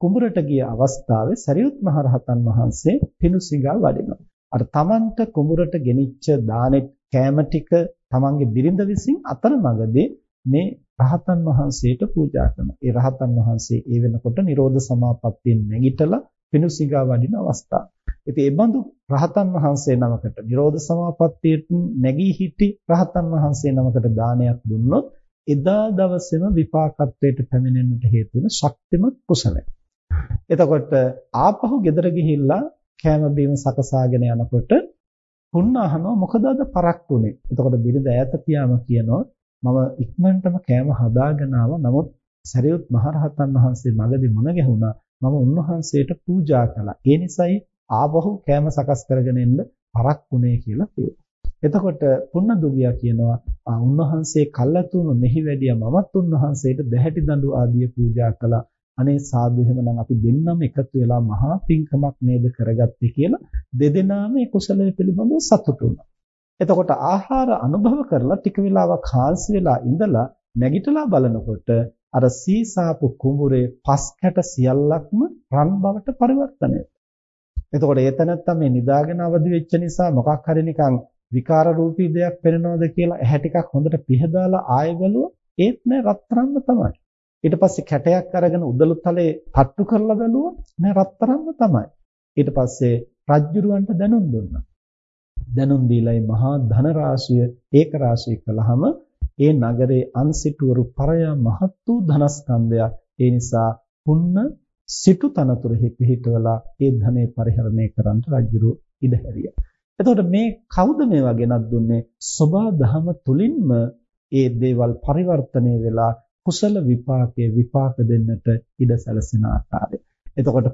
කුඹරට ගිය අවස්ථාවේ සරියුත් මහරහතන් වහන්සේ පිණුසිඟා වඩිනවා. අර තමන්ට කුඹරට ගෙනිච්ච දානෙ කෑම ටික තමන්ගේ බිරිඳ විසින් අතරමඟදී මේ රහතන් වහන්සේට පූජා කරනවා. ඒ රහතන් වහන්සේ ඒ වෙනකොට නිරෝධ සමාපත්තියෙන් නැගිටලා පිණුසිඟා වඩින අවස්ථාව. ඉතින් ඒ බඳු රහතන් වහන්සේ නමකට නිරෝධ සමාපත්තියට නැගී සිටි රහතන් වහන්සේ නමකට දානයක් දුන්නොත් එදා දවසේම විපාකත්වයට පැමිණෙන්නට හේතු වෙන ශක්තිමත් කුසලයක්. එතකොට ආපහු ගෙදර ගිහිල්ලා කෑම බීම සකසාගෙන යනකොට පුන්න අහනවා මොකද අද පරක් උනේ. එතකොට බිරිඳ ඈත තියාම කියනවා මම ඉක්මනටම කෑම හදාගෙන ආවා. නමුත් සරියුත් මහරහතන් වහන්සේ මගදී මුණ ගැහුණා. මම උන්වහන්සේට පූජා කළා. ඒ නිසායි ආවහු කෑම සකස් කරගෙන එන්න පරක් වුණේ කියලා කිව්වා. එතකොට පුන්න දුගියා කියනවා උන්වහන්සේ කල්ලාතුම මෙහි වැඩියා මමත් උන්වහන්සේට දැහැටි දඬු ආදිය පූජා කළා. අනේ සාදු එහෙමනම් අපි දෙන්නම එකතු වෙලා මහා පිංකමක් නේද කරගත්තේ කියලා දෙදෙනාම ඒ කුසලයේ පිළිබඳව සතුටු වුණා. එතකොට ආහාර අනුභව කරලා ටික වෙලාවක් හාල්සි වෙලා ඉඳලා නැගිටලා බලනකොට අර සීසාපු කුඹුරේ පස් කැට සියල්ලක්ම රන් බවට පරිවර්තනය එතකොට ඒ තැනත්තා මේ නිදාගෙන අවදි වෙච්ච නිසා මොකක් හරි නිකන් විකාර රූපී දෙයක් පෙනෙනවද කියලා ඇහැ ටිකක් හොඳට පිහදාලා ආයෙ බැලුවා ඒත් නෑ රත්තරන්ම තමයි. ඊට පස්සේ කැටයක් අරගෙන උදළු තලේ තට්ටු කරලා බැලුවා නෑ රත්තරන්ම තමයි. ඊට පස්සේ රජ්ජුරුවන්ට දැනුම් දුන්නා. දැනුම් දීලා මහා ධන රාශිය ඒක රාශී කළාම ඒ නගරේ අන්සිටුවරු පරයා මහත් වූ ධනස්කන්ධයක්. ඒ නිසා පුන්න සිටු තනතුරෙහි පිහිටවලා ඒ ධනෙ පරිහරණය කරන්න රජුරු ඉඩ හැරියා. එතකොට මේ කවුද මේවා ගෙනත් දුන්නේ? සබා දහම තුලින්ම ඒ දේවල් පරිවර්තනය වෙලා කුසල විපාකයේ විපාක දෙන්නට ඉඩ සැලසෙන ආකාරය. එතකොට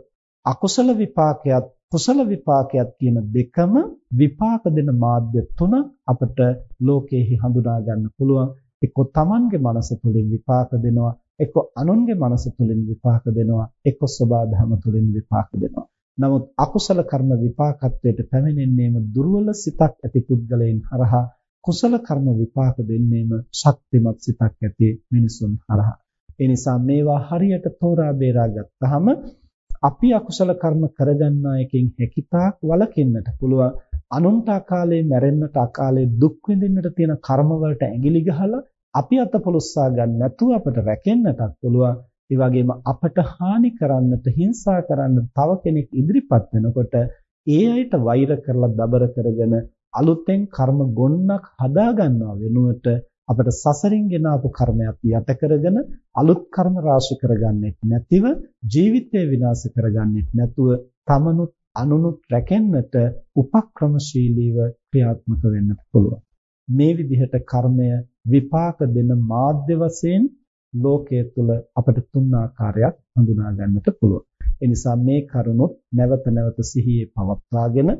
අකුසල විපාකයක් කුසල විපාකයක් කියන දෙකම විපාක දෙන මාධ්‍ය තුන අපට ලෝකයේ හඳුනා ගන්න පුළුවන්. එක්ක තමන්ගේ මනස තුළින් විපාක දෙනවා එක්ක අනුන්ගේ මනස තුලින් විපාක දෙනවා එක්ක සබාධම තුලින් විපාක දෙනවා. නමුත් අකුසල කර්ම විපාකත්වයට පැමිණෙන්නේම දුර්වල සිතක් ඇති පුද්ගලයන් හරහා කුසල කර්ම විපාක දෙන්නේම ශක්තිමත් සිතක් ඇති මිනිසුන් හරහා. ඒ නිසා මේවා හරියට තෝරා බේරා ගත්තාම අපි අකුසල කර්ම කරගන්නා එකෙන් හැකිතාක් වළකින්නට පුළුවන්. අනුන්ට අකාලේ මැරෙන්නට අකාලේ දුක් විඳින්නට තියෙන කර්ම වලට ඇඟිලි ගහලා අපි අතපොලොස්සා ගන්න නැතුව අපට රැකෙන්නටත් පුළුවන්. ඒ වගේම අපට හානි කරන්නට, හිංසා කරන්න තව කෙනෙක් ඉදිරිපත් වෙනකොට ඒ අයට වෛර කරලා දබර කරගෙන අලුතෙන් කර්ම ගොන්නක් හදා ගන්නවා වෙනුවට අපට සසරින් ගෙන ආපු කර්මයක් යට කරගෙන අලුත් කර්ම රාශි කරගන්නෙත් නැතිව ජීවිතය විනාශ කරගන්නෙත් නැතුව තමනුත් අනුනුත් රැකෙන්නට උපක්‍රමශීලීව ක්‍රියාත්මක වෙන්නත් පුළුවන්. මේ විදිහට කර්මය විපාක දෙන මාධ්‍ය වශයෙන් ලෝකයේ තුල අපට තුන් ආකාරයක් හඳුනා ගන්නට පුළුවන්. ඒ නිසා මේ කරුණොත් නැවත නැවත සිහියේ පවත්වාගෙන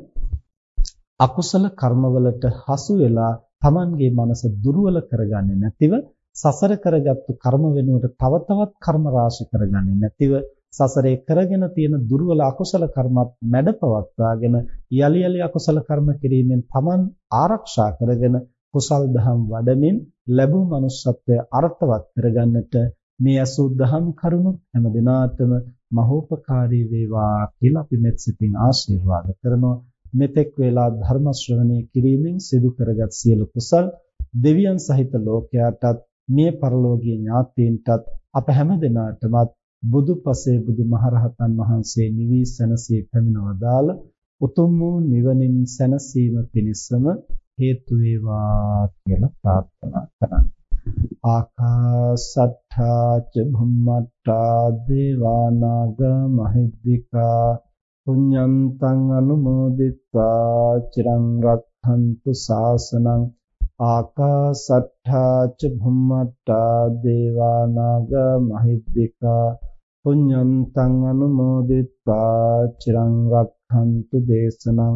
අකුසල කර්මවලට හසු වෙලා Tamanගේ මනස දුර්වල කරගන්නේ නැතිව සසර කරගත්තු කර්ම වෙනුවට තව තවත් කර්ම රාශි කරගන්නේ නැතිව සසරේ කරගෙන තියෙන දුර්වල අකුසල කර්මත් මැඩපවත්වාගෙන යලි යලි අකුසල කර්ම කිරීමෙන් Taman ආරක්ෂා කරගෙන කුසල් දහම් වඩමින් ලැබූ manussත්වය අර්ථවත් කරගන්නට මේ අසු දහම් කරුණු හැම දිනාටම මහෝපකාරී වේවා කියලා අපි මෙත් සිතින් ආශිර්වාද කරනවා. මෙතෙක් වේලා ධර්ම ශ්‍රවණය කිරීමෙන් සිදු කරගත් සියලු කුසල් දෙවියන් සහිත ලෝකයාටත් මේ පරලෝකීය ඥාතීන්ටත් අප හැම දිනාටමත් බුදුපසේ බුදුමහරහතන් වහන්සේ නිවී සැනසී පැමිණවදාල උතුම් වූ නිවනින් සැනසීම පිණිසම හේතු වේවා කියලා ප්‍රාර්ථනා කරන්න. ආකාසට්ඨා ච භුම්මට්ඨා දේවානාග මහිද්దికා පුඤ්ඤන්තං අනුමෝදිත්වා චිරං රක්ඛන්තු ශාසනං ආකාසට්ඨා ච භුම්මට්ඨා දේවානාග මහිද්దికා පුඤ්ඤන්තං අනුමෝදිත්වා චිරං රක්ඛන්තු දේශනං